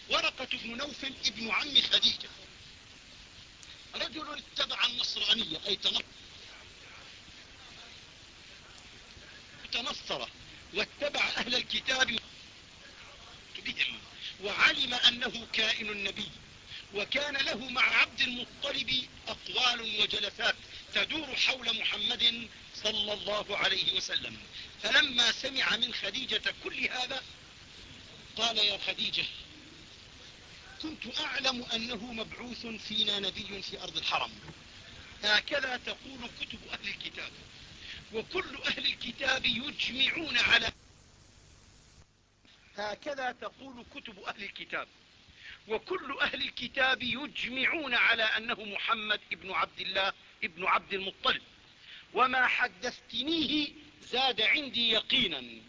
ورقة بن نوفل ابن عم خديجة. رجل اتبع النصرانية أي تنصر واتبع أهل الكتاب بهم وعلم أنه كائن النبي وكان له مع عبد المطلب أقوال وجلسات تدور حول محمد صلى الله عليه وسلم. فلما سمع من خديجة كل هذا قال يا خديجة كنت أعلم أنه مبعوث فينا نبي في أرض الحرم. هكذا تقول كتب أهل الكتاب. وكل أهل الكتاب يجمعون على هكذا تقول كتب أهل الكتاب. وكل أهل الكتاب يجمعون على أنه محمد ابن عبد الله ابن عبد المطلب. وما حدثتنيه زاد عندي يقينا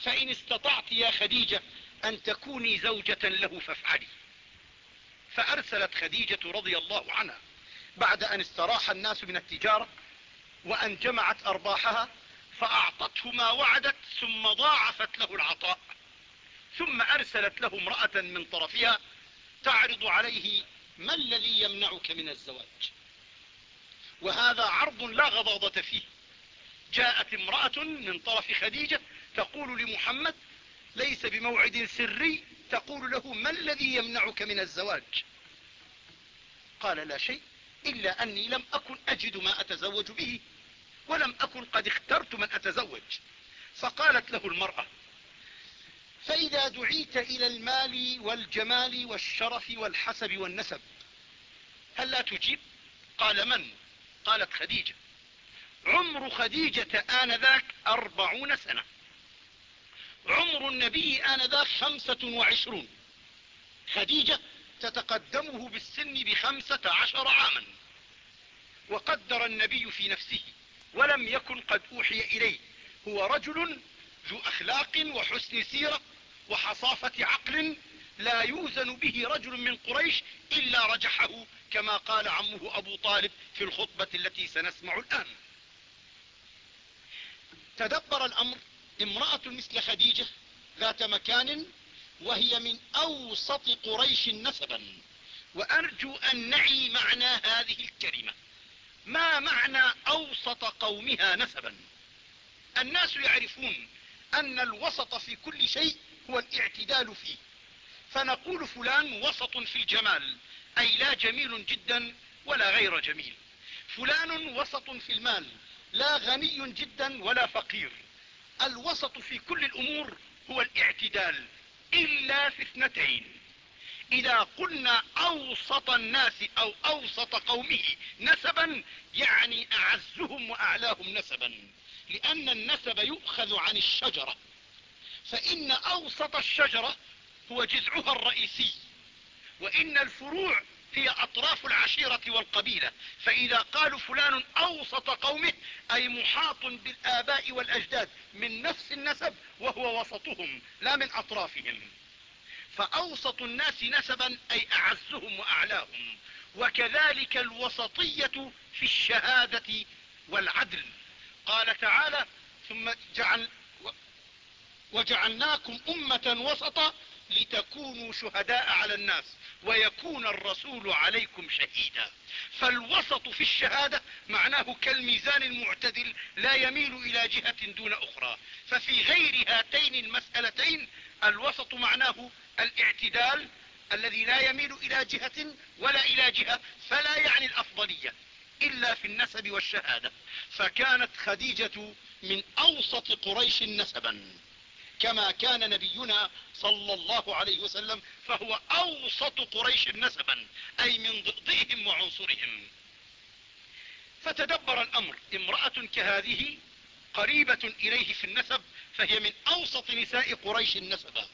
فإن استطعت يا خديجة أن تكوني زوجة له فافعلي. فأرسلت خديجة رضي الله عنها بعد أن استراح الناس من التجارة وأن جمعت أرباحها فأعطته ما وعدت ثم ضاعفت له العطاء. ثم أرسلت له امرأة من طرفها تعرض عليه ما الذي يمنعك من الزواج؟ وهذا عرض لا غضاضة فيه. جاءت امرأة من طرف خديجة تقول لمحمد ليس بموعد سري تقول له ما الذي يمنعك من الزواج؟ قال لا شيء إلا أني لم أكن أجد ما أتزوج به ولم أكن قد اخترت من أتزوج. فقالت له المرأة فإذا دعيت إلى المال والجمال والشرف والحسب والنسب هل لا تجيب؟ قال من؟ قالت خديجة. عمر خديجة آنذاك أربعون سنة. عمر النبي آنذاك خمسة وعشرون. خديجة تتقدمه بالسن بخمسة عشر عاما. وقدر النبي في نفسه ولم يكن قد أوحي إليه. هو رجل ذو أخلاق وحسن سيرة وحصافة عقل لا يوزن به رجل من قريش إلا رجحه كما قال عمه أبو طالب في الخطبة التي سنسمع الآن. تدبر الأمر امرأة مثل خديجة ذات مكان وهي من أوسط قريش نسبا. وأرجو أن نعي معنى هذه الكلمة. ما معنى أوسط قومها نسبا؟ الناس يعرفون أن الوسط في كل شيء هو الاعتدال فيه. فنقول فلان وسط في الجمال أي لا جميل جدا ولا غير جميل. فلان وسط في المال لا غني جدا ولا فقير. الوسط في كل الأمور هو الاعتدال إلا في اثنتين. إذا قلنا أوسط الناس أو أوسط قومه نسبا يعني أعزهم وأعلاهم نسبا. لأن النسب يؤخذ عن الشجرة. فإن أوسط الشجرة هو جذعها الرئيسي. وإن الفروع هي أطراف العشيرة والقبيلة. فإذا قالوا فلان أوسط قومه أي محاط بالآباء والأجداد من نفس النسب وهو وسطهم لا من أطرافهم. فأوسط الناس نسبا أي أعزهم وأعلاهم. وكذلك الوسطية في الشهادة والعدل. قال تعالى ثم جعل وجعلناكم أمة وسطا لتكونوا شهداء على الناس. ويكون الرسول عليكم شهيدا. فالوسط في الشهادة معناه كالميزان المعتدل لا يميل إلى جهة دون أخرى. ففي غير هاتين المسألتين الوسط معناه الاعتدال الذي لا يميل إلى جهة ولا إلى جهة فلا يعني الأفضلية إلا في النسب والشهادة. فكانت خديجة من أوسط قريش نسبا. كما كان نبينا صلى الله عليه وسلم فهو أوسط قريش نسبا أي من ضئضئهم وعنصرهم. فتدبر الأمر امرأة كهذه قريبة إليه في النسب فهي من أوسط نساء قريش نسبا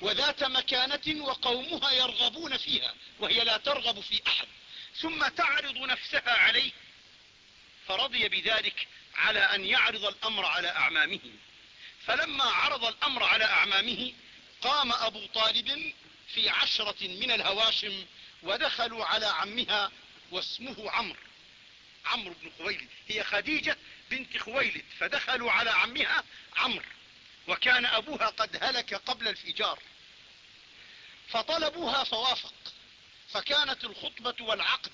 وذات مكانة وقومها يرغبون فيها وهي لا ترغب في أحد. ثم تعرض نفسها عليه فرضي بذلك على أن يعرض الأمر على أعمامه. فلما عرض الأمر على أعمامه قام أبو طالب في عشرة من الهواشم ودخلوا على عمها واسمه عمرو. عمرو بن خويلد هي خديجة بنت خويلد فدخلوا على عمها عمرو. وكان أبوها قد هلك قبل الفجار. فطلبوها فوافق فكانت الخطبة والعقد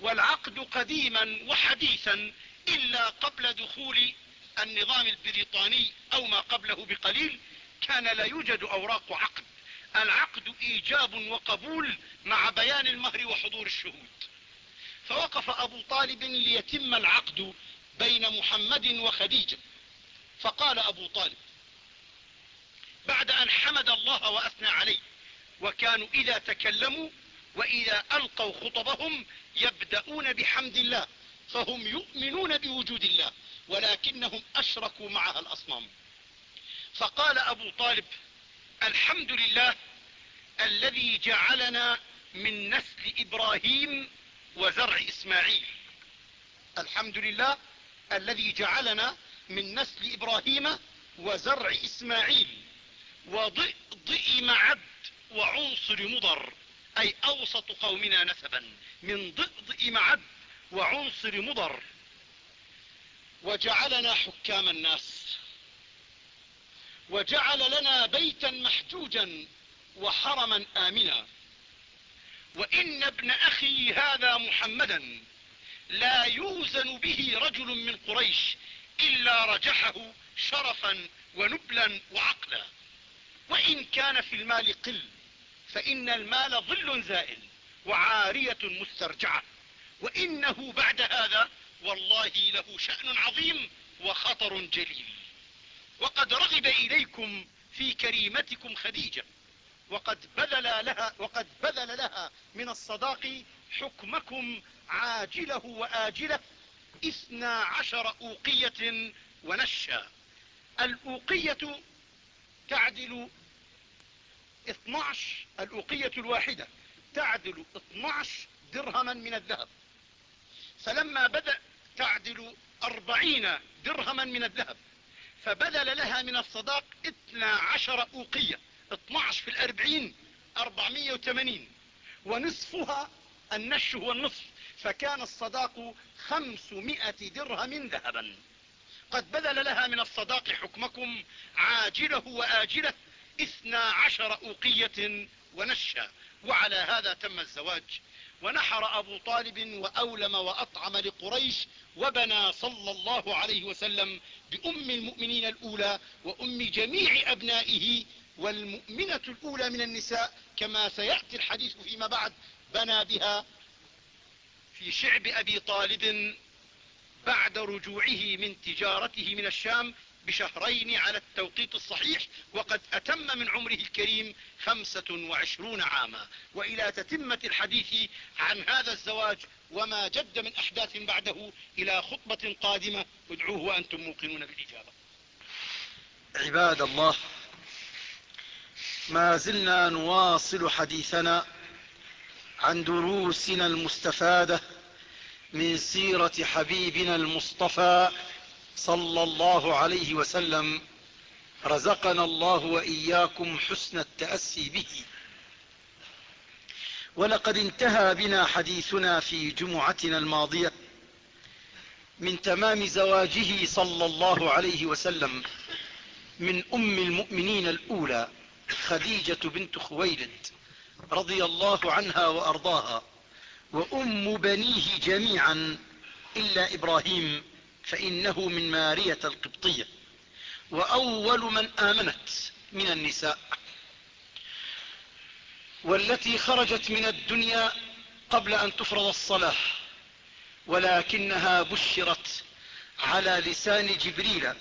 والعقد قديما وحديثا إلا قبل دخول النظام البريطاني أو ما قبله بقليل كان لا يوجد أوراق عقد. العقد إيجاب وقبول مع بيان المهر وحضور الشهود. فوقف أبو طالب ليتم العقد بين محمد وخديجة. فقال أبو طالب بعد أن حمد الله وأثنى عليه وكانوا إذا تكلموا وإذا ألقوا خطبهم يبدأون بحمد الله فهم يؤمنون بوجود الله. ولكنهم أشركوا معها الأصنام. فقال أبو طالب الحمد لله الذي جعلنا من نسل إبراهيم وزرع إسماعيل. الحمد لله الذي جعلنا من نسل إبراهيم وزرع إسماعيل. وضئ معد وعنصر مضر أي أوسط قومنا نسبا. من ضئ معد وعنصر مضر وجعلنا حكام الناس. وجعل لنا بيتا محجوجا وحرما آمنا. وإن ابن أخي هذا محمدا لا يوزن به رجل من قريش إلا رجحه شرفا ونبلا وعقلا. وإن كان في المال قل فإن المال ظل زائل وعارية مسترجعة. وإنه بعد هذا والله له شأن عظيم وخطر جليل. وقد رغب إليكم في كريمتكم خديجة. وقد بذل لها, وقد بذل لها من الصداق حكمكم عاجله وآجله. إثنا عشر أوقية ونشأ. الأوقية تعدل 12 الأوقية الواحدة تعدل 12 درهما من الذهب. فلما بدأ تعدل أربعين درهما من الذهب فبذل لها من الصداق اثنا عشر أوقية 12 في الأربعين أربعمية وثمانين ونصفها النش هو النصف فكان الصداق خمسمائة درهم ذهبا. قد بذل لها من الصداق حكمكم عاجله وآجله اثنا عشر أوقية ونشا وعلى هذا تم الزواج ونحر أبو طالب وأولم وأطعم لقريش وبنى صلى الله عليه وسلم بأم المؤمنين الأولى وأم جميع أبنائه والمؤمنة الأولى من النساء كما سيأتي الحديث فيما بعد بنى بها في شعب أبي طالب بعد رجوعه من تجارته من الشام بشهرين على التوقيت الصحيح وقد أتم من عمره الكريم خمسة وعشرون عاما. وإلى تتمة الحديث عن هذا الزواج وما جد من أحداث بعده إلى خطبة قادمة. ادعوه وأنتم موقنون بالإجابة. عباد الله ما زلنا نواصل حديثنا عن دروسنا المستفادة من سيرة حبيبنا المصطفى صلى الله عليه وسلم رزقنا الله وإياكم حسن التأسي به. ولقد انتهى بنا حديثنا في جمعتنا الماضية من تمام زواجه صلى الله عليه وسلم من أم المؤمنين الأولى خديجة بنت خويلد رضي الله عنها وأرضاها وأم بنيه جميعا إلا إبراهيم فإنه من مارية القبطية وأول من آمنت من النساء والتي خرجت من الدنيا قبل أن تفرض الصلاة ولكنها بشرت على لسان جبريل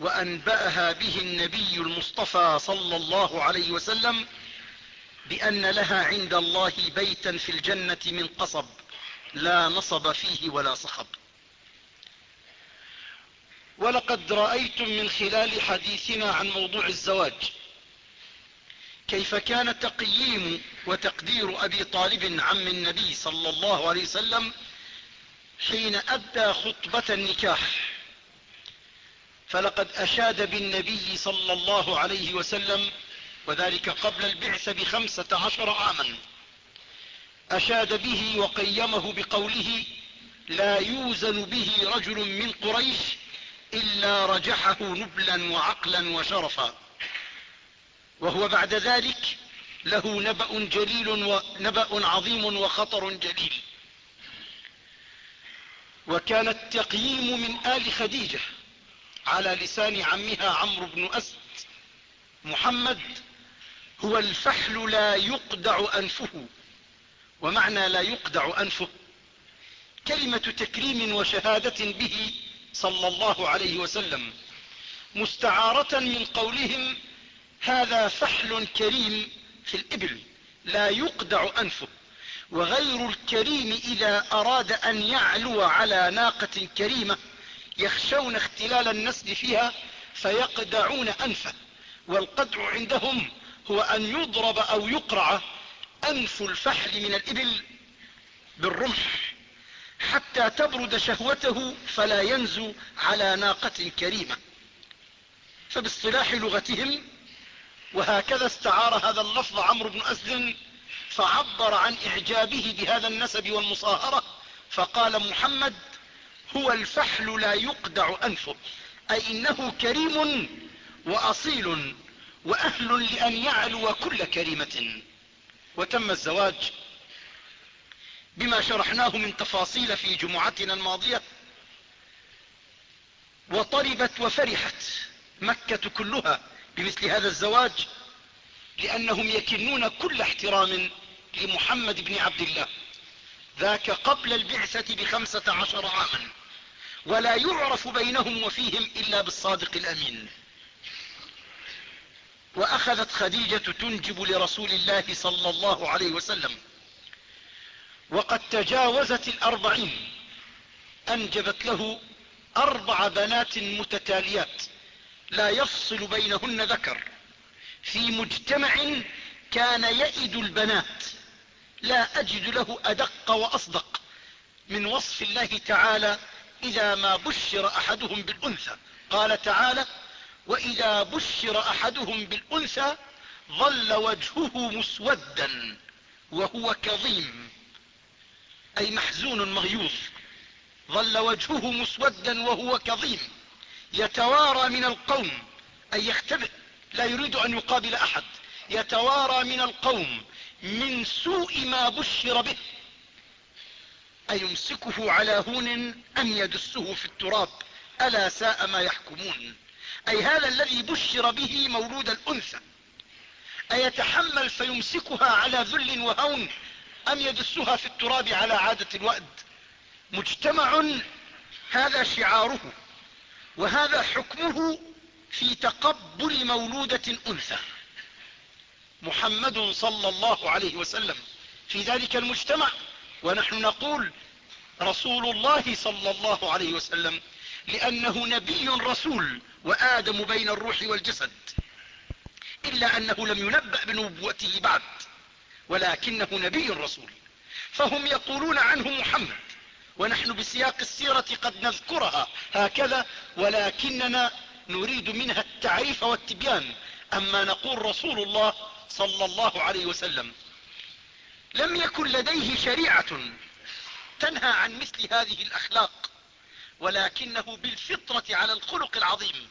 وأنبأها به النبي المصطفى صلى الله عليه وسلم بأن لها عند الله بيتا في الجنة من قصب لا نصب فيه ولا صخب. ولقد رأيتم من خلال حديثنا عن موضوع الزواج. كيف كان تقييم وتقدير أبي طالب عم النبي صلى الله عليه وسلم حين أدى خطبة النكاح؟ فلقد أشاد بالنبي صلى الله عليه وسلم وذلك قبل البعثة بخمسة عشر عاما. أشاد به وقيمه بقوله لا يوزن به رجل من قريش إلا رجحه نبلا وعقلا وشرفا. وهو بعد ذلك له نبأ جليل ونبأ عظيم وخطر جليل. وكان التقييم من آل خديجة على لسان عمها عمرو بن أسد محمد هو الفحل لا يقدع أنفه ومعنى لا يقدع أنفه كلمة تكريم وشهادة به صلى الله عليه وسلم مستعارة من قولهم هذا فحل كريم في الإبل لا يقدع أنفه وغير الكريم إذا أراد أن يعلو على ناقة كريمة يخشون اختلال النسل فيها فيقدعون أنفه والقدع عندهم هو أن يضرب أو يقرع أنف الفحل من الإبل بالرمح. حتى تبرد شهوته فلا ينزو على ناقة كريمة. فباصطلاح لغتهم وهكذا استعار هذا اللفظ عمرو بن أسد فعبر عن إعجابه بهذا النسب والمصاهرة فقال محمد هو الفحل لا يقدع أنفه أي إنه كريم وأصيل وأهل لأن يعلو كل كريمة. وتم الزواج بما شرحناه من تفاصيل في جمعتنا الماضية. وطربت وفرحت مكة كلها بمثل هذا الزواج لأنهم يكنون كل احترام لمحمد بن عبد الله. ذاك قبل البعثة بخمسة عشر عاما. ولا يعرف بينهم وفيهم إلا بالصادق الأمين. وأخذت خديجة تنجب لرسول الله صلى الله عليه وسلم. وقد تجاوزت الأربعين أنجبت له أربع بنات متتاليات لا يفصل بينهن ذكر. في مجتمع كان يئد البنات لا أجد له أدق وأصدق. من وصف الله تعالى إذا ما بشر أحدهم بالأنثى. قال تعالى وإذا بشر أحدهم بالأنثى ظل وجهه مسودا وهو كظيم. أي محزون مغيوظ. ظل وجهه مسودا وهو كظيم. يتوارى من القوم. أي يختبئ. لا يريد أن يقابل أحد. يتوارى من القوم. من سوء ما بشر به. أيمسكه على هون أم يدسه في التراب؟ ألا ساء ما يحكمون. أي هذا الذي بشر به مولود الأنثى. أيتحمل فيمسكها على ذل وهون؟ أم يدسها في التراب على عادة الوأد مجتمع هذا شعاره وهذا حكمه في تقبل مولودة أنثى. محمد صلى الله عليه وسلم في ذلك المجتمع ونحن نقول رسول الله صلى الله عليه وسلم لأنه نبي رسول وآدم بين الروح والجسد إلا أنه لم ينبأ بنبوته بعد. ولكنه نبي رسول. فهم يقولون عنه محمد. ونحن بسياق السيرة قد نذكرها هكذا ولكننا نريد منها التعريف والتبيان. أما نقول رسول الله صلى الله عليه وسلم لم يكن لديه شريعة تنهى عن مثل هذه الأخلاق ولكنه بالفطرة على الخلق العظيم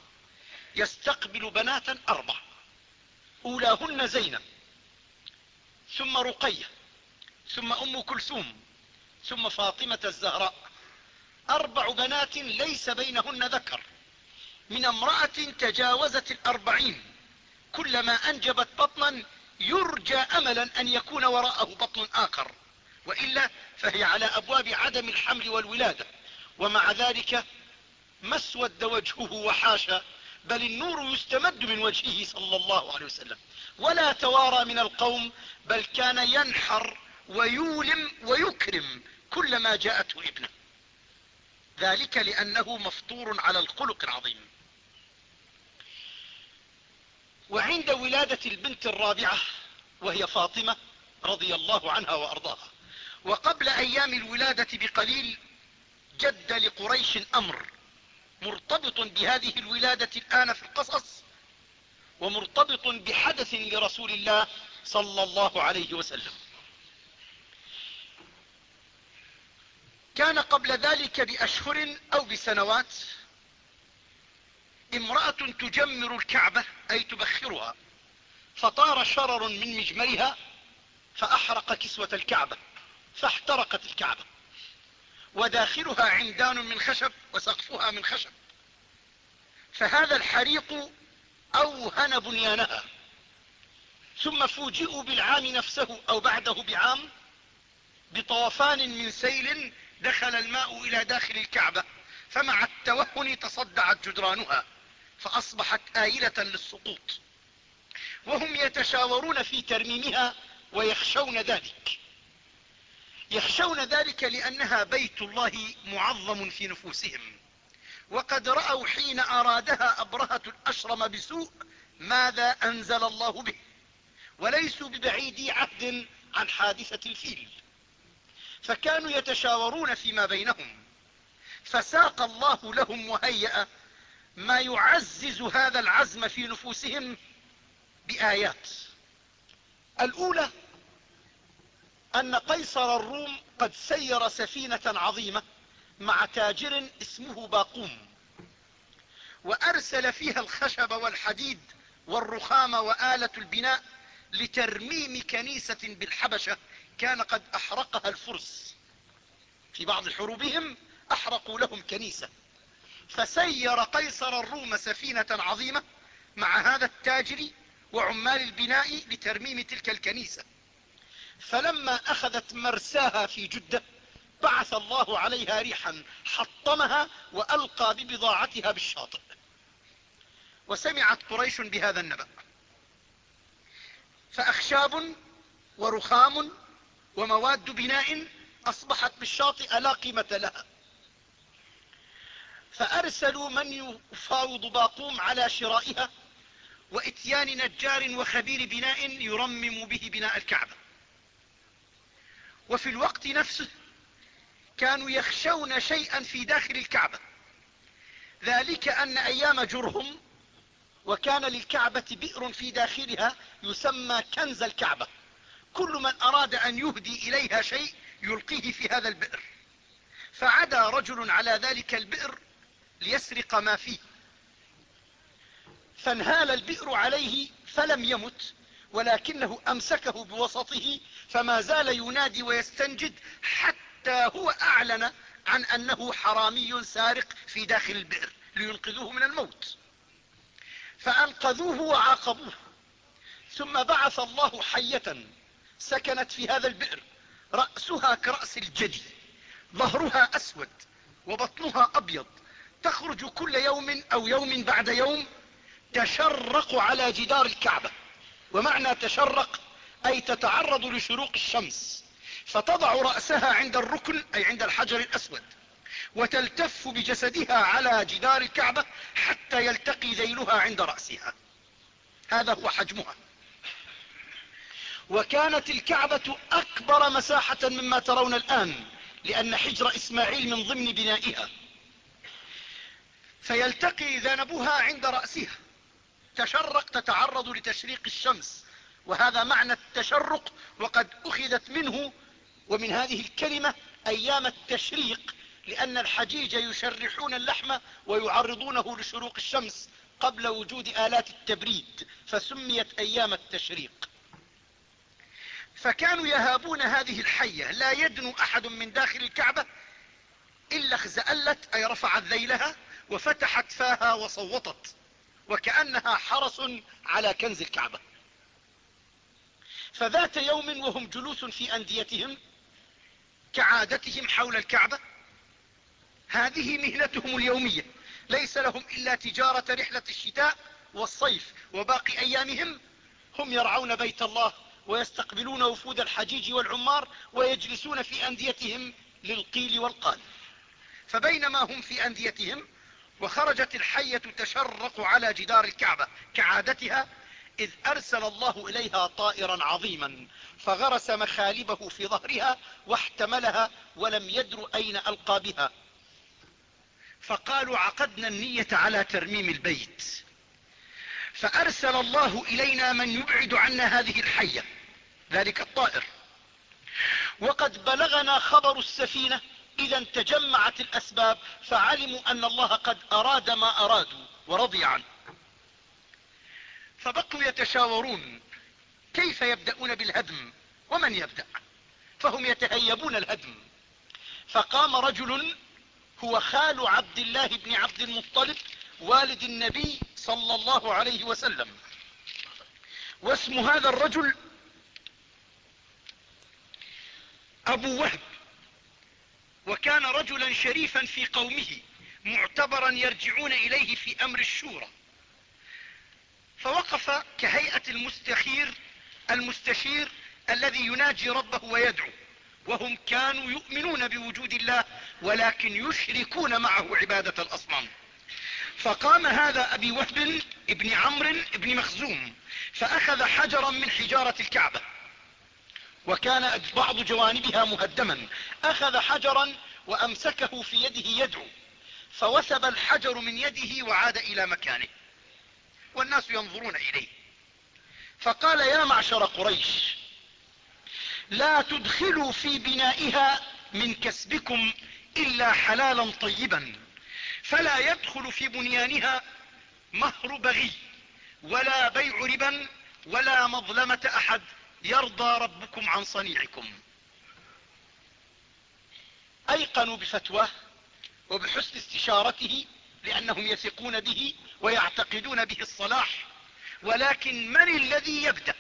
يستقبل بنات أربع. أولاهن زينب. ثم رقية ثم أم كلثوم ثم فاطمة الزهراء. أربع بنات ليس بينهن ذكر. من امرأة تجاوزت الأربعين. كلما أنجبت بطنا يرجى أملا أن يكون وراءه بطن آخر. وإلا فهي على أبواب عدم الحمل والولادة. ومع ذلك ما اسود وجهه وحاشا بل النور يستمد من وجهه صلى الله عليه وسلم. ولا توارى من القوم بل كان ينحر ويولم ويكرم كل ما جاءته ابنه. ذلك لأنه مفطور على الخلق العظيم. وعند ولادة البنت الرابعة وهي فاطمة رضي الله عنها وأرضاها وقبل أيام الولادة بقليل جد لقريش أمر مرتبط بهذه الولادة الآن في القصص ومرتبط بحدث لرسول الله صلى الله عليه وسلم. كان قبل ذلك بأشهر أو بسنوات امرأة تجمر الكعبة أي تبخرها فطار شرر من مجمرها فأحرق كسوة الكعبة فاحترقت الكعبة. وداخلها عمدان من خشب وسقفها من خشب. فهذا الحريق أوهن بنيانها. ثم فوجئوا بالعام نفسه أو بعده بعام بطوفان من سيل دخل الماء إلى داخل الكعبة فمع التوهن تصدعت جدرانها فأصبحت آيلة للسقوط. وهم يتشاورون في ترميمها ويخشون ذلك. يخشون ذلك لأنها بيت الله معظم في نفوسهم. وقد رأوا حين أرادها أبرهة الأشرم بسوء ماذا أنزل الله به؟ وليسوا ببعيدي عهد عن حادثة الفيل. فكانوا يتشاورون فيما بينهم. فساق الله لهم وهيأ ما يعزز هذا العزم في نفوسهم بآيات. الأولى أن قيصر الروم قد سير سفينة عظيمة. مع تاجر اسمه باقوم وأرسل فيها الخشب والحديد والرخام وآلة البناء لترميم كنيسة بالحبشة كان قد أحرقها الفرس. في بعض حروبهم أحرقوا لهم كنيسة. فسير قيصر الروم سفينة عظيمة مع هذا التاجر وعمال البناء لترميم تلك الكنيسة. فلما أخذت مرساها في جدة بعث الله عليها ريحا حطمها وألقى ببضاعتها بالشاطئ. وسمعت قريش بهذا النبأ. فأخشاب ورخام ومواد بناء أصبحت بالشاطئ لا قيمة لها. فأرسلوا من يفاوض باقوم على شرائها وإتيان نجار وخبير بناء يرمم به بناء الكعبة. وفي الوقت نفسه كانوا يخشون شيئا في داخل الكعبة. ذلك أن أيام جرهم وكان للكعبة بئر في داخلها يسمى كنز الكعبة. كل من أراد أن يهدي إليها شيء يلقيه في هذا البئر. فعدا رجل على ذلك البئر ليسرق ما فيه. فانهال البئر عليه فلم يمت ولكنه أمسكه بوسطه فما زال ينادي ويستنجد حتى هو أعلن عن أنه حرامي سارق في داخل البئر لينقذوه من الموت. فأنقذوه وعاقبوه. ثم بعث الله حية سكنت في هذا البئر رأسها كرأس الجدي ظهرها أسود وبطنها أبيض. تخرج كل يوم أو يوم بعد يوم تشرق على جدار الكعبة. ومعنى تشرق أي تتعرض لشروق الشمس. فتضع رأسها عند الركن أي عند الحجر الأسود وتلتف بجسدها على جدار الكعبة حتى يلتقي ذيلها عند رأسها. هذا هو حجمها. وكانت الكعبة أكبر مساحة مما ترون الآن لأن حجر إسماعيل من ضمن بنائها. فيلتقي ذنبها عند رأسها. تشرق تتعرض لتشريق الشمس. وهذا معنى التشرق وقد أخذت منه ومن هذه الكلمة أيام التشريق لأن الحجيج يشرحون اللحم ويعرضونه لشروق الشمس قبل وجود آلات التبريد فسميت أيام التشريق. فكانوا يهابون هذه الحية لا يدنو أحد من داخل الكعبة إلا اخزألت أي رفعت ذيلها وفتحت فاها وصوتت وكأنها حرس على كنز الكعبة. فذات يوم وهم جلوس في أنديتهم كعادتهم حول الكعبة؟ هذه مهنتهم اليومية. ليس لهم إلا تجارة رحلة الشتاء والصيف وباقي أيامهم هم يرعون بيت الله ويستقبلون وفود الحجيج والعمار ويجلسون في أنديتهم للقيل والقال. فبينما هم في أنديتهم وخرجت الحية تشرق على جدار الكعبة كعادتها إذ أرسل الله إليها طائرا عظيما فغرس مخالبه في ظهرها واحتملها ولم يدر أين ألقى بها. فقالوا عقدنا النية على ترميم البيت. فأرسل الله إلينا من يبعد عنا هذه الحية ذلك الطائر. وقد بلغنا خبر السفينة إذا تجمعت الأسباب فعلموا أن الله قد أراد ما أرادوا ورضي عنه. فبقوا يتشاورون كيف يبدأون بالهدم ومن يبدأ؟ فهم يتهيبون الهدم. فقام رجل هو خال عبد الله بن عبد المطلب والد النبي صلى الله عليه وسلم. واسم هذا الرجل أبو وهب. وكان رجلا شريفا في قومه معتبرا يرجعون إليه في أمر الشورى. فوقف كهيئة المستخير المستشير الذي يناجي ربه ويدعو. وهم كانوا يؤمنون بوجود الله ولكن يشركون معه عبادة الأصنام. فقام هذا أبي وهب ابن عمرو بن مخزوم فأخذ حجرا من حجارة الكعبة. وكان بعض جوانبها مهدما أخذ حجرا وأمسكه في يده يدعو. فوثب الحجر من يده وعاد إلى مكانه. والناس ينظرون إليه. فقال يا معشر قريش لا تدخلوا في بنائها من كسبكم إلا حلالا طيبا فلا يدخل في بنيانها مهر بغي ولا بيع ربا ولا مظلمة أحد يرضى ربكم عن صنيعكم. أيقنوا بفتواه وبحسن استشارته لأنهم يثقون به ويعتقدون به الصلاح ولكن من الذي يبدأ؟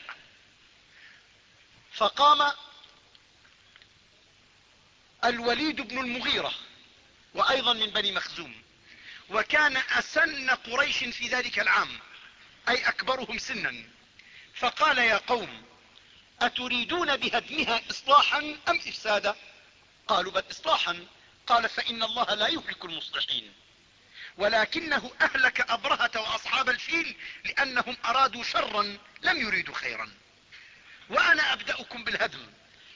فقام الوليد بن المغيرة وأيضا من بني مخزوم وكان أسن قريش في ذلك العام أي أكبرهم سنا. فقال يا قوم أتريدون بهدمها إصلاحا أم إفسادا؟ قالوا بل إصلاحا. قال فإن الله لا يهلك المصلحين. ولكنه أهلك أبرهة وأصحاب الفيل لأنهم أرادوا شرا لم يريدوا خيرا. وأنا أبدأكم بالهدم.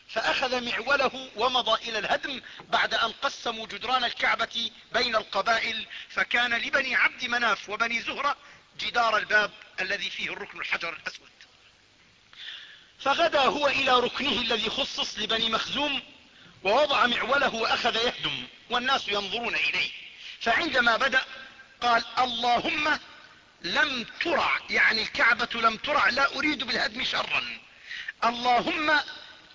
فأخذ معوله ومضى إلى الهدم بعد أن قسموا جدران الكعبة بين القبائل فكان لبني عبد مناف وبني زهرة جدار الباب الذي فيه الركن الحجر الأسود. فغدا هو إلى ركنه الذي خصص لبني مخزوم ووضع معوله وأخذ يهدم والناس ينظرون إليه. فعندما بدأ قال اللهم لم ترع يعني الكعبة لم ترع لا أريد بالهدم شرا. اللهم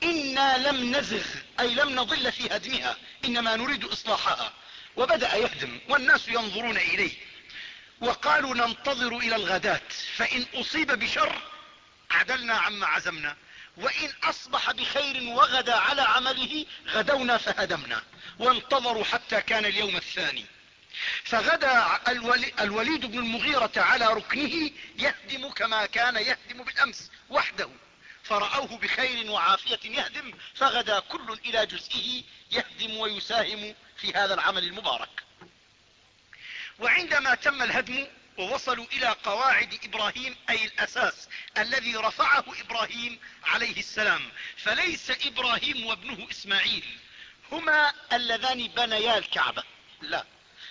إنا لم نزغ أي لم نضل في هدمها إنما نريد إصلاحها. وبدأ يهدم والناس ينظرون إليه. وقالوا ننتظر إلى الغداة فإن أصيب بشر عدلنا عما عزمنا وإن أصبح بخير وغدا على عمله غدونا فهدمنا. وانتظروا حتى كان اليوم الثاني. فغدا الوليد بن المغيرة على ركنه يهدم كما كان يهدم بالأمس وحده. فرأوه بخير وعافية يهدم فغدا كل إلى جزئه يهدم ويساهم في هذا العمل المبارك. وعندما تم الهدم ووصلوا إلى قواعد إبراهيم أي الأساس الذي رفعه إبراهيم عليه السلام فليس إبراهيم وابنه إسماعيل هما اللذان بنيا الكعبة. لا.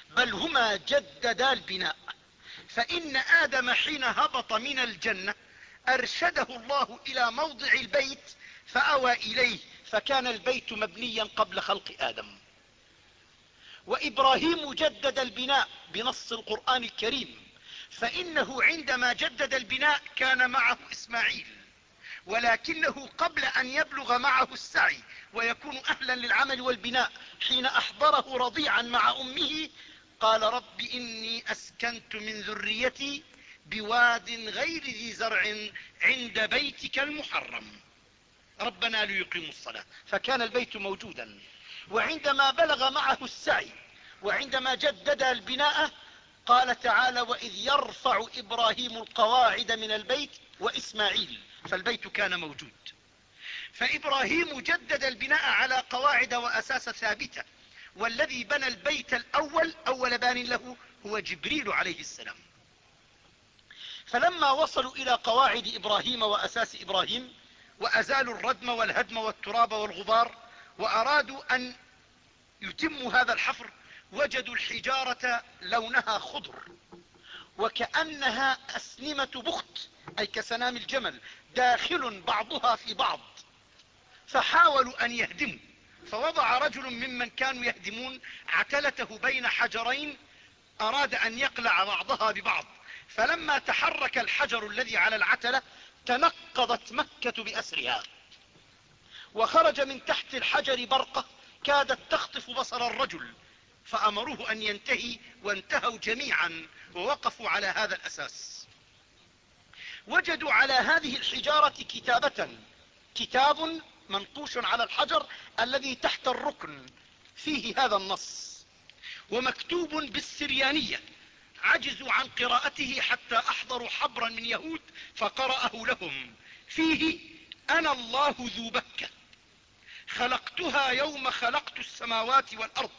بل هما جددا البناء. فإن آدم حين هبط من الجنة أرشده الله إلى موضع البيت فأوى إليه فكان البيت مبنيا قبل خلق آدم. وإبراهيم جدد البناء بنص القرآن الكريم. فإنه عندما جدد البناء كان معه إسماعيل ولكنه قبل أن يبلغ معه السعي ويكون أهلا للعمل والبناء حين أحضره رضيعا مع أمه قال رب إني أسكنت من ذريتي بواد غير ذي زرع عند بيتك المحرم. ربنا ليقيموا الصلاة. فكان البيت موجودا. وعندما بلغ معه السعي وعندما جدد البناء قال تعالى وإذ يرفع إبراهيم القواعد من البيت وإسماعيل فالبيت كان موجود. فإبراهيم جدد البناء على قواعد وأساس ثابتة. والذي بنى البيت الأول أول بان له هو جبريل عليه السلام. فلما وصلوا إلى قواعد إبراهيم وأساس إبراهيم وأزالوا الردم والهدم والتراب والغبار وأرادوا أن يتموا هذا الحفر وجدوا الحجارة لونها خضر وكأنها أسنمة بخت أي كسنام الجمل داخل بعضها في بعض. فحاولوا أن يهدموا. فوضع رجل ممن كانوا يهدمون عتلته بين حجرين أراد أن يقلع بعضها ببعض. فلما تحرك الحجر الذي على العتلة تنقضت مكة بأسرها. وخرج من تحت الحجر برقة كادت تخطف بصر الرجل فأمروه أن ينتهي وانتهوا جميعا ووقفوا على هذا الأساس. وجدوا على هذه الحجارة كتابة كتاب منقوش على الحجر الذي تحت الركن. فيه هذا النص. ومكتوب بالسريانية. عجزوا عن قراءته حتى أحضروا حبرا من يهود فقرأه لهم. فيه أنا الله ذو بكة. خلقتها يوم خلقت السماوات والأرض.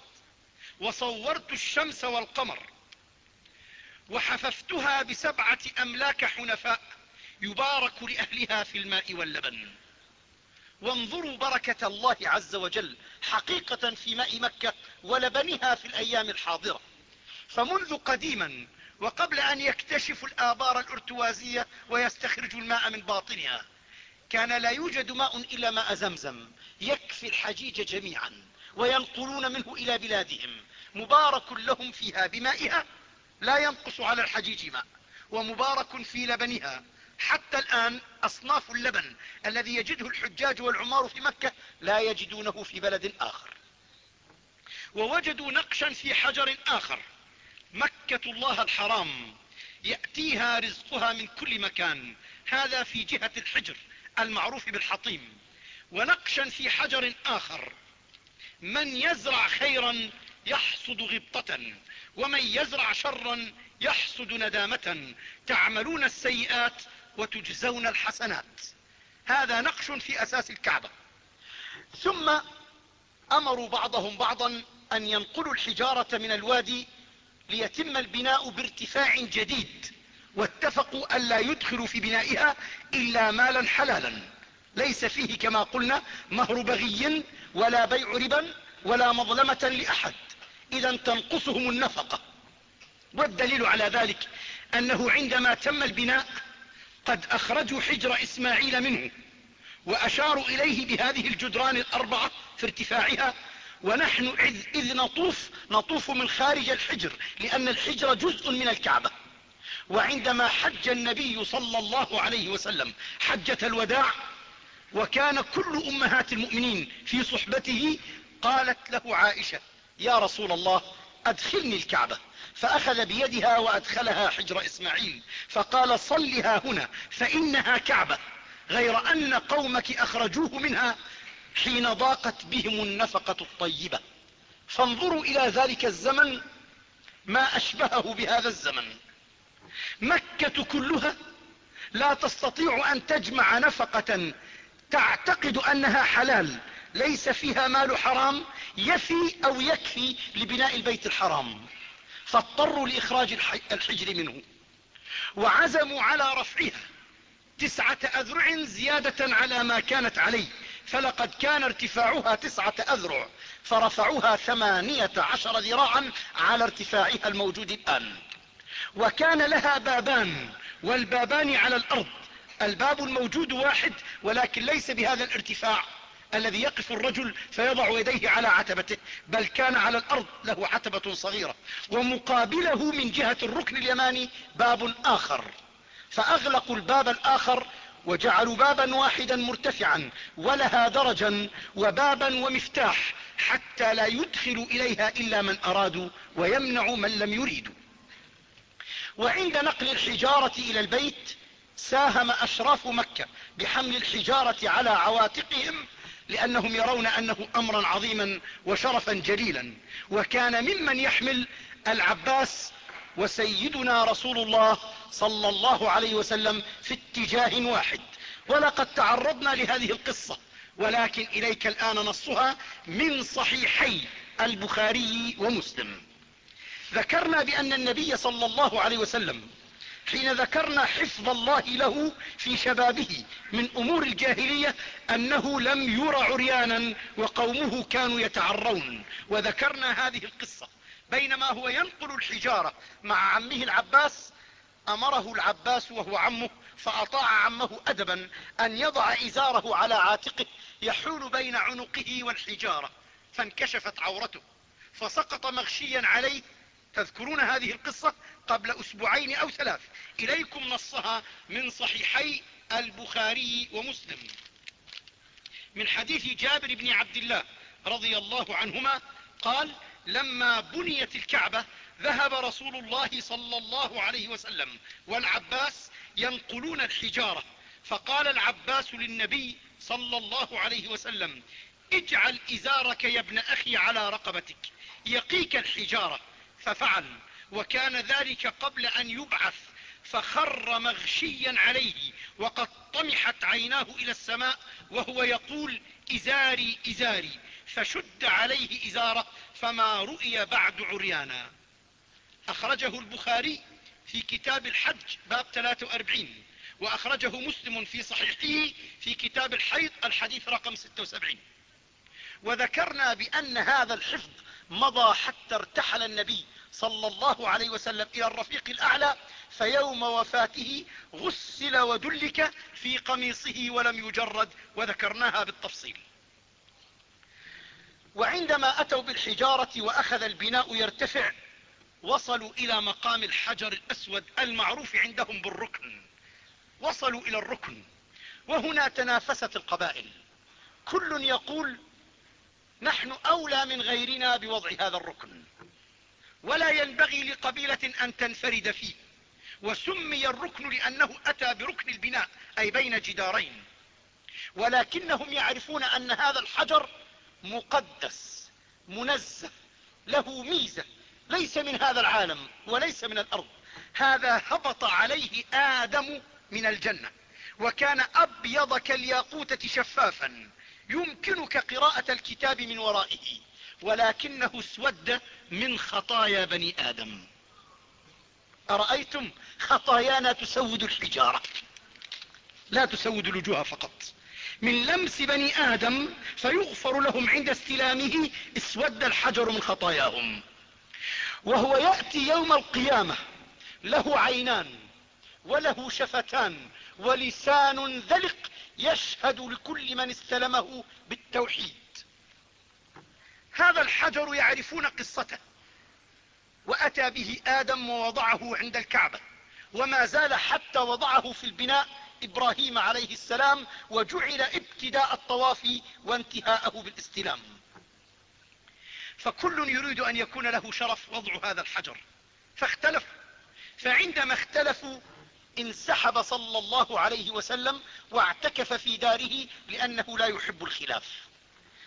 وصورت الشمس والقمر. وحففتها بسبعة أملاك حنفاء يبارك لأهلها في الماء واللبن. وانظروا بركة الله عز وجل حقيقة في ماء مكة ولبنها في الأيام الحاضرة. فمنذ قديما وقبل أن يكتشفوا الآبار الأرتوازية ويستخرجوا الماء من باطنها كان لا يوجد ماء إلا ماء زمزم يكفي الحجيج جميعا وينقلون منه إلى بلادهم. مبارك لهم فيها بمائها لا ينقص على الحجيج ماء ومبارك في لبنها حتى الآن أصناف اللبن الذي يجده الحجاج والعمار في مكة لا يجدونه في بلد آخر. ووجدوا نقشا في حجر آخر. مكة الله الحرام يأتيها رزقها من كل مكان. هذا في جهة الحجر المعروف بالحطيم. ونقشا في حجر آخر. من يزرع خيرا يحصد غبطة ومن يزرع شرا يحصد ندامة. تعملون السيئات وتجزون الحسنات. هذا نقش في أساس الكعبة. ثم أمروا بعضهم بعضا أن ينقلوا الحجارة من الوادي ليتم البناء بارتفاع جديد واتفقوا ألا يدخلوا في بنائها إلا مالا حلالا. ليس فيه كما قلنا مهر بغي ولا بيع ربا ولا مظلمة لأحد. إذا تنقصهم النفقة. والدليل على ذلك أنه عندما تم البناء قد أخرجوا حجر إسماعيل منه وأشاروا إليه بهذه الجدران الأربعة في ارتفاعها ونحن إذ نطوف نطوف من خارج الحجر لأن الحجر جزء من الكعبة. وعندما حج النبي صلى الله عليه وسلم حجة الوداع وكان كل أمهات المؤمنين في صحبته قالت له عائشة يا رسول الله أدخلني الكعبة. فأخذ بيدها وأدخلها حجر إسماعيل. فقال صلها هنا فإنها كعبة غير أن قومك أخرجوه منها حين ضاقت بهم النفقة الطيبة. فانظروا إلى ذلك الزمن ما أشبهه بهذا الزمن. مكة كلها لا تستطيع أن تجمع نفقة تعتقد أنها حلال. ليس فيها مال حرام يفي أو يكفي لبناء البيت الحرام. فاضطروا لإخراج الحجر منه. وعزموا على رفعها تسعة أذرع زيادة على ما كانت عليه. فلقد كان ارتفاعها تسعة أذرع فرفعوها ثمانية عشر ذراعا على ارتفاعها الموجود الآن. وكان لها بابان والبابان على الأرض. الباب الموجود واحد ولكن ليس بهذا الارتفاع. الذي يقف الرجل فيضع يديه على عتبته بل كان على الأرض له عتبة صغيرة ومقابله من جهة الركن اليماني باب آخر. فأغلقوا الباب الآخر وجعلوا بابا واحدا مرتفعا ولها درجا وبابا ومفتاح حتى لا يدخل إليها إلا من أرادوا ويمنع من لم يريدوا. وعند نقل الحجارة إلى البيت ساهم أشراف مكة بحمل الحجارة على عواتقهم لأنهم يرون أنه أمرا عظيما وشرفا جليلا. وكان ممن يحمل العباس وسيدنا رسول الله صلى الله عليه وسلم في اتجاه واحد. ولقد تعرضنا لهذه القصة ولكن إليك الآن نصها من صحيحي البخاري ومسلم. ذكرنا بأن النبي صلى الله عليه وسلم حين ذكرنا حفظ الله له في شبابه من أمور الجاهلية أنه لم ير عريانا وقومه كانوا يتعرون. وذكرنا هذه القصة بينما هو ينقل الحجارة مع عمه العباس. أمره العباس وهو عمه فأطاع عمه أدبا أن يضع إزاره على عاتقه يحول بين عنقه والحجارة فانكشفت عورته فسقط مغشيا عليه تذكرون هذه القصة قبل أسبوعين أو ثلاث. إليكم نصها من صحيحي البخاري ومسلم. من حديث جابر بن عبد الله رضي الله عنهما قال لما بنيت الكعبة ذهب رسول الله صلى الله عليه وسلم والعباس ينقلون الحجارة. فقال العباس للنبي صلى الله عليه وسلم اجعل إزارك يا ابن أخي على رقبتك يقيك الحجارة. ففعل وكان ذلك قبل أن يبعث فخر مغشيا عليه وقد طمحت عيناه إلى السماء وهو يقول إزاري إزاري. فشد عليه إزاره فما رؤي بعد عريانا. أخرجه البخاري في كتاب الحج باب 43 وأخرجه مسلم في صحيحه في كتاب الحيض الحديث رقم 76 وذكرنا بأن هذا الحفظ مضى حتى ارتحل النبي صلى الله عليه وسلم إلى الرفيق الأعلى فيوم وفاته غسل ودلك في قميصه ولم يجرد وذكرناها بالتفصيل. وعندما أتوا بالحجارة وأخذ البناء يرتفع وصلوا إلى مقام الحجر الأسود المعروف عندهم بالركن. وصلوا إلى الركن وهنا تنافست القبائل. كل يقول نحن أولى من غيرنا بوضع هذا الركن. ولا ينبغي لقبيلة أن تنفرد فيه. وسمي الركن لأنه أتى بركن البناء أي بين جدارين. ولكنهم يعرفون أن هذا الحجر مقدس منزه له ميزة. ليس من هذا العالم وليس من الأرض. هذا هبط عليه آدم من الجنة. وكان أبيض كالياقوتة شفافا. يمكنك قراءة الكتاب من ورائه ولكنه اسود من خطايا بني آدم. أرأيتم؟ خطايانا تسود الحجارة. لا تسود الوجوه فقط. من لمس بني آدم فيغفر لهم عند استلامه اسود الحجر من خطاياهم. وهو يأتي يوم القيامة له عينان وله شفتان ولسان ذلق يشهد لكل من استلمه بالتوحيد. هذا الحجر يعرفون قصته وأتى به آدم ووضعه عند الكعبة وما زال حتى وضعه في البناء إبراهيم عليه السلام وجعل ابتداء الطواف وانتهاءه بالاستلام. فكل يريد أن يكون له شرف وضع هذا الحجر. فاختلفوا فعندما اختلفوا انسحب صلى الله عليه وسلم واعتكف في داره لأنه لا يحب الخلاف.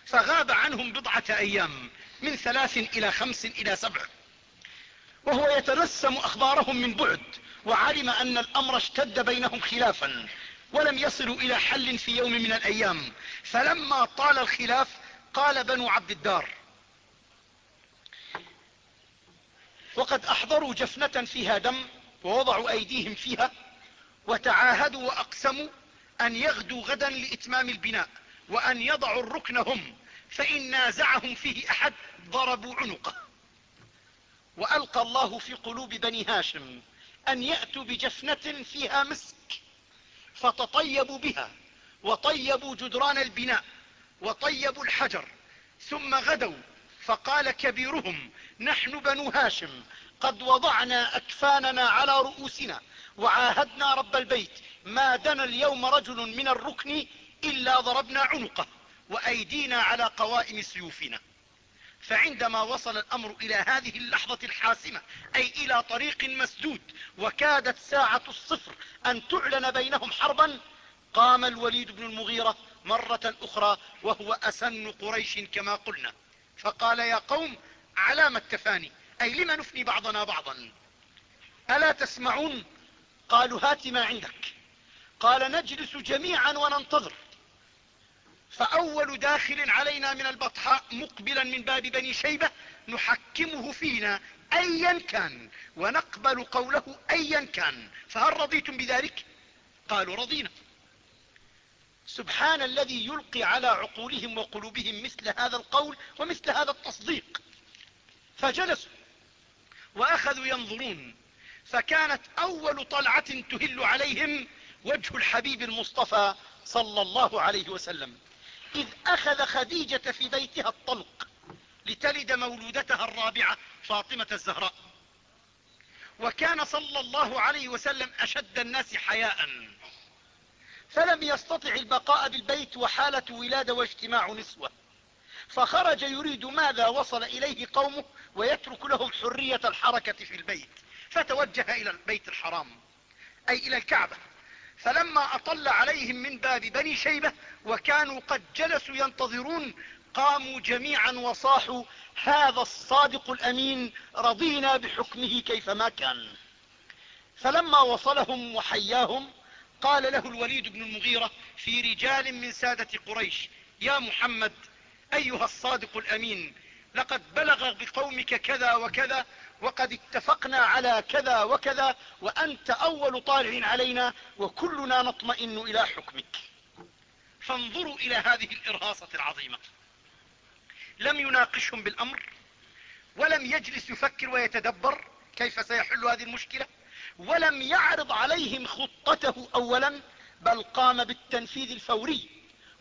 فغاب عنهم بضعة أيام من ثلاث إلى خمس إلى سبع. وهو يتنسم أخبارهم من بعد وعلم أن الأمر اشتد بينهم خلافا ولم يصلوا إلى حل في يوم من الأيام. فلما طال الخلاف قال بنو عبد الدار وقد أحضروا جفنة فيها دم ووضعوا أيديهم فيها وتعاهدوا وأقسموا أن يغدوا غدا لإتمام البناء وأن يضعوا الركن هم فإن نازعهم فيه أحد ضربوا عنقه. وألقى الله في قلوب بني هاشم أن يأتوا بجفنة فيها مسك فتطيبوا بها وطيبوا جدران البناء وطيبوا الحجر ثم غدوا فقال كبيرهم نحن بنو هاشم قد وضعنا أكفاننا على رؤوسنا وعاهدنا رب البيت. ما دنا اليوم رجل من الركن إلا ضربنا عنقه وأيدينا على قوائم سيوفنا. فعندما وصل الأمر إلى هذه اللحظة الحاسمة أي إلى طريق مسدود وكادت ساعة الصفر أن تعلن بينهم حربا قام الوليد بن المغيرة مرة أخرى وهو أسن قريش كما قلنا. فقال يا قوم علام التفاني؟ أي لم نفني بعضنا بعضا؟ ألا تسمعون قالوا هات ما عندك. قال نجلس جميعا وننتظر. فأول داخل علينا من البطحاء مقبلا من باب بني شيبة نحكمه فينا أيا كان ونقبل قوله أيا كان. فهل رضيتم بذلك؟ قالوا رضينا. سبحان الذي يلقي على عقولهم وقلوبهم مثل هذا القول ومثل هذا التصديق. فجلسوا وأخذوا ينظرون. فكانت أول طلعة تهل عليهم وجه الحبيب المصطفى صلى الله عليه وسلم. إذ أخذ خديجة في بيتها الطلق لتلد مولودتها الرابعة فاطمة الزهراء. وكان صلى الله عليه وسلم أشد الناس حياء. فلم يستطع البقاء بالبيت وحالة ولادة واجتماع نسوة. فخرج يريد ماذا وصل إليه قومه ويترك لهم حرية الحركة في البيت. فتوجه إلى البيت الحرام أي إلى الكعبة. فلما أطل عليهم من باب بني شيبة وكانوا قد جلسوا ينتظرون قاموا جميعا وصاحوا هذا الصادق الأمين رضينا بحكمه كيفما كان. فلما وصلهم وحياهم قال له الوليد بن المغيرة في رجال من سادة قريش يا محمد أيها الصادق الأمين لقد بلغ بقومك كذا وكذا وقد اتفقنا على كذا وكذا وأنت أول طالع علينا وكلنا نطمئن إلى حكمك. فانظروا إلى هذه الإرهاصة العظيمة. لم يناقشهم بالأمر ولم يجلس يفكر ويتدبر كيف سيحل هذه المشكلة ولم يعرض عليهم خطته أولا بل قام بالتنفيذ الفوري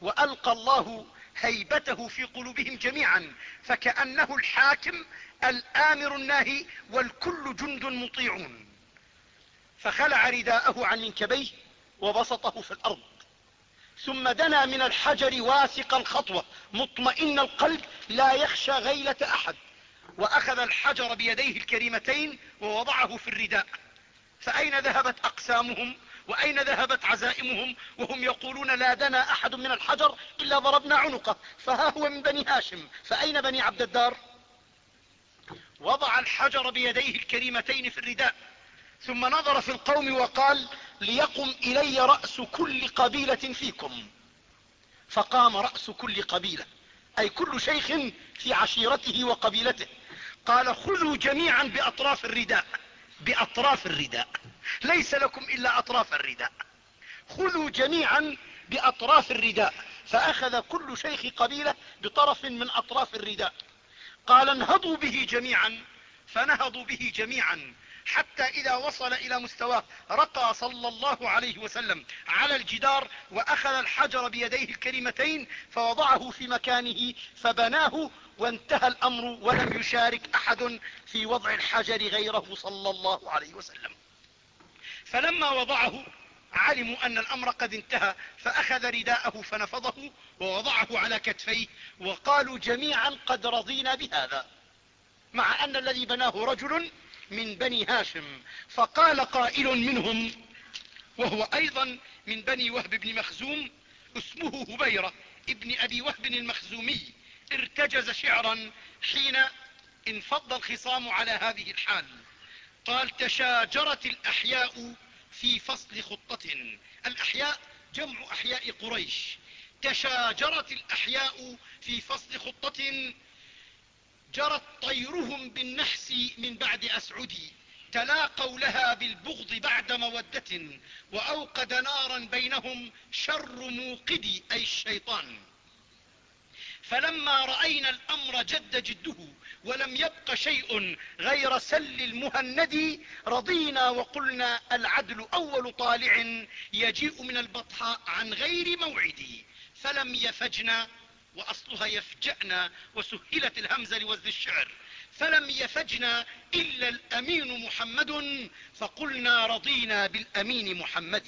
وألقى الله هيبته في قلوبهم جميعا فكأنه الحاكم الآمر الناهي والكل جند مطيعون. فخلع رداءه عن منكبيه وبسطه في الأرض. ثم دنا من الحجر واثق الخطوة مطمئن القلب لا يخشى غيلة أحد. وأخذ الحجر بيديه الكريمتين ووضعه في الرداء. فأين ذهبت أقسامهم؟ وأين ذهبت عزائمهم وهم يقولون لا دنا أحد من الحجر إلا ضربنا عنقه؟ فها هو من بني هاشم. فأين بني عبد الدار؟ وضع الحجر بيديه الكريمتين في الرداء. ثم نظر في القوم وقال ليقم إلي رأس كل قبيلة فيكم. فقام رأس كل قبيلة أي كل شيخ في عشيرته وقبيلته. قال خذوا جميعا بأطراف الرداء بأطراف الرداء. ليس لكم إلا أطراف الرداء. خذوا جميعا بأطراف الرداء فأخذ كل شيخ قبيلة بطرف من أطراف الرداء. قال انهضوا به جميعا فنهضوا به جميعا حتى إذا وصل إلى مستواه رقى صلى الله عليه وسلم على الجدار وأخذ الحجر بيديه الكريمتين فوضعه في مكانه فبناه وانتهى الأمر ولم يشارك أحد في وضع الحجر غيره صلى الله عليه وسلم. فلما وضعه علموا أن الأمر قد انتهى فأخذ رداءه فنفضه ووضعه على كتفيه وقالوا جميعا قد رضينا بهذا مع أن الذي بناه رجل من بني هاشم. فقال قائل منهم وهو أيضا من بني وهب بن مخزوم اسمه هبيرة ابن أبي وهب المخزومي ارتجز شعرا حين انفض الخصام على هذه الحال. قال تشاجرت الأحياء في فصل خطة. الأحياء جمع أحياء قريش. تشاجرت الأحياء في فصل خطة. جرت طيرهم بالنحس من بعد أسعدي تلاقوا لها بالبغض بعد مودة. وأوقد نارا بينهم شر موقدي أي الشيطان. فلما رأينا الأمر جد جده ولم يبق شيء غير سل المهند رضينا وقلنا العدل أول طالع يجيء من البطحاء عن غير موعد. فلم يفجنا وأصلها يفجأنا وسهلت الهمزة لوزن الشعر. فلم يفجنا إلا الأمين محمد فقلنا رضينا بالأمين محمد.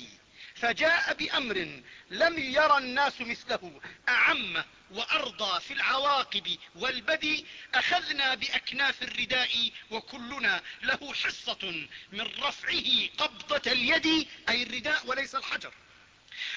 فجاء بأمر لم يرى الناس مثله أعم وأرضى في العواقب والبدي أخذنا بأكناف الرداء وكلنا له حصة من رفعه قبضة اليد أي الرداء وليس الحجر.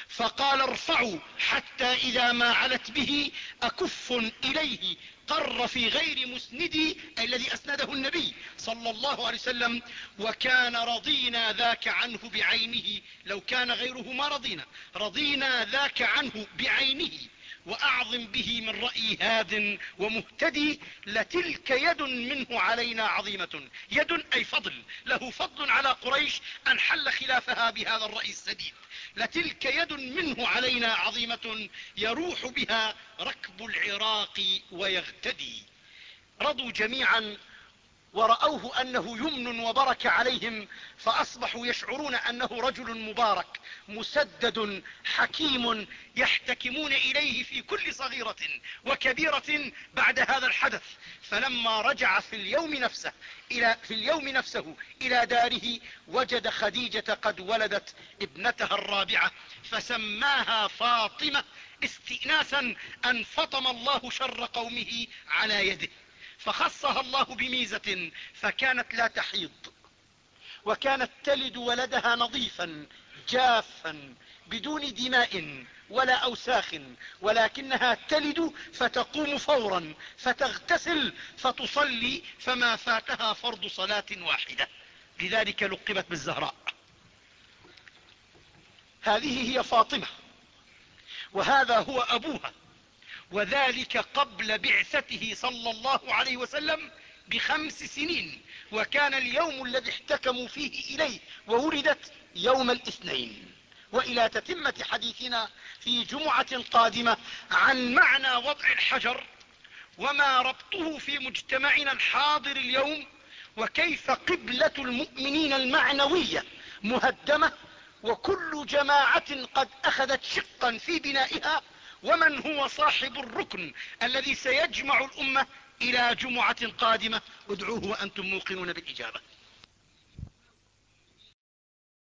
فقال ارفعوا حتى إذا ما علت به أكف إليه قر في غير مسندي أي الذي أسنده النبي صلى الله عليه وسلم وكان رضينا ذاك عنه بعينه لو كان غيره ما رضينا رضينا ذاك عنه بعينه. وأعظم به من رأي هاد ومهتدي لتلك يد منه علينا عظيمة. يد أي فضل. له فضل على قريش أن حل خلافها بهذا الرأي السديد. لتلك يد منه علينا عظيمة يروح بها ركب العراق ويغتدي. رضوا جميعا ورأوه أنه يمن وبرك عليهم فأصبحوا يشعرون أنه رجل مبارك مسدد حكيم يحتكمون إليه في كل صغيرة وكبيرة بعد هذا الحدث. فلما رجع في اليوم نفسه إلى في اليوم نفسه إلى داره وجد خديجة قد ولدت ابنتها الرابعة فسماها فاطمة استئناسا أن فطم الله شر قومه على يده. فخصها الله بميزة فكانت لا تحيض. وكانت تلد ولدها نظيفا جافا بدون دماء ولا أوساخ ولكنها تلد فتقوم فورا فتغتسل فتصلي فما فاتها فرض صلاة واحدة. لذلك لقبت بالزهراء. هذه هي فاطمة وهذا هو أبوها. وذلك قبل بعثته صلى الله عليه وسلم بخمس سنين وكان اليوم الذي احتكموا فيه إليه وولدت يوم الاثنين. وإلى تتمة حديثنا في جمعة قادمة عن معنى وضع الحجر وما ربطه في مجتمعنا الحاضر اليوم وكيف قبلة المؤمنين المعنوية مهدمة وكل جماعة قد أخذت شقا في بنائها ومن هو صاحب الركن الذي سيجمع الأمة إلى جمعة قادمة؟ ادعوه وأنتم موقنون بالإجابة.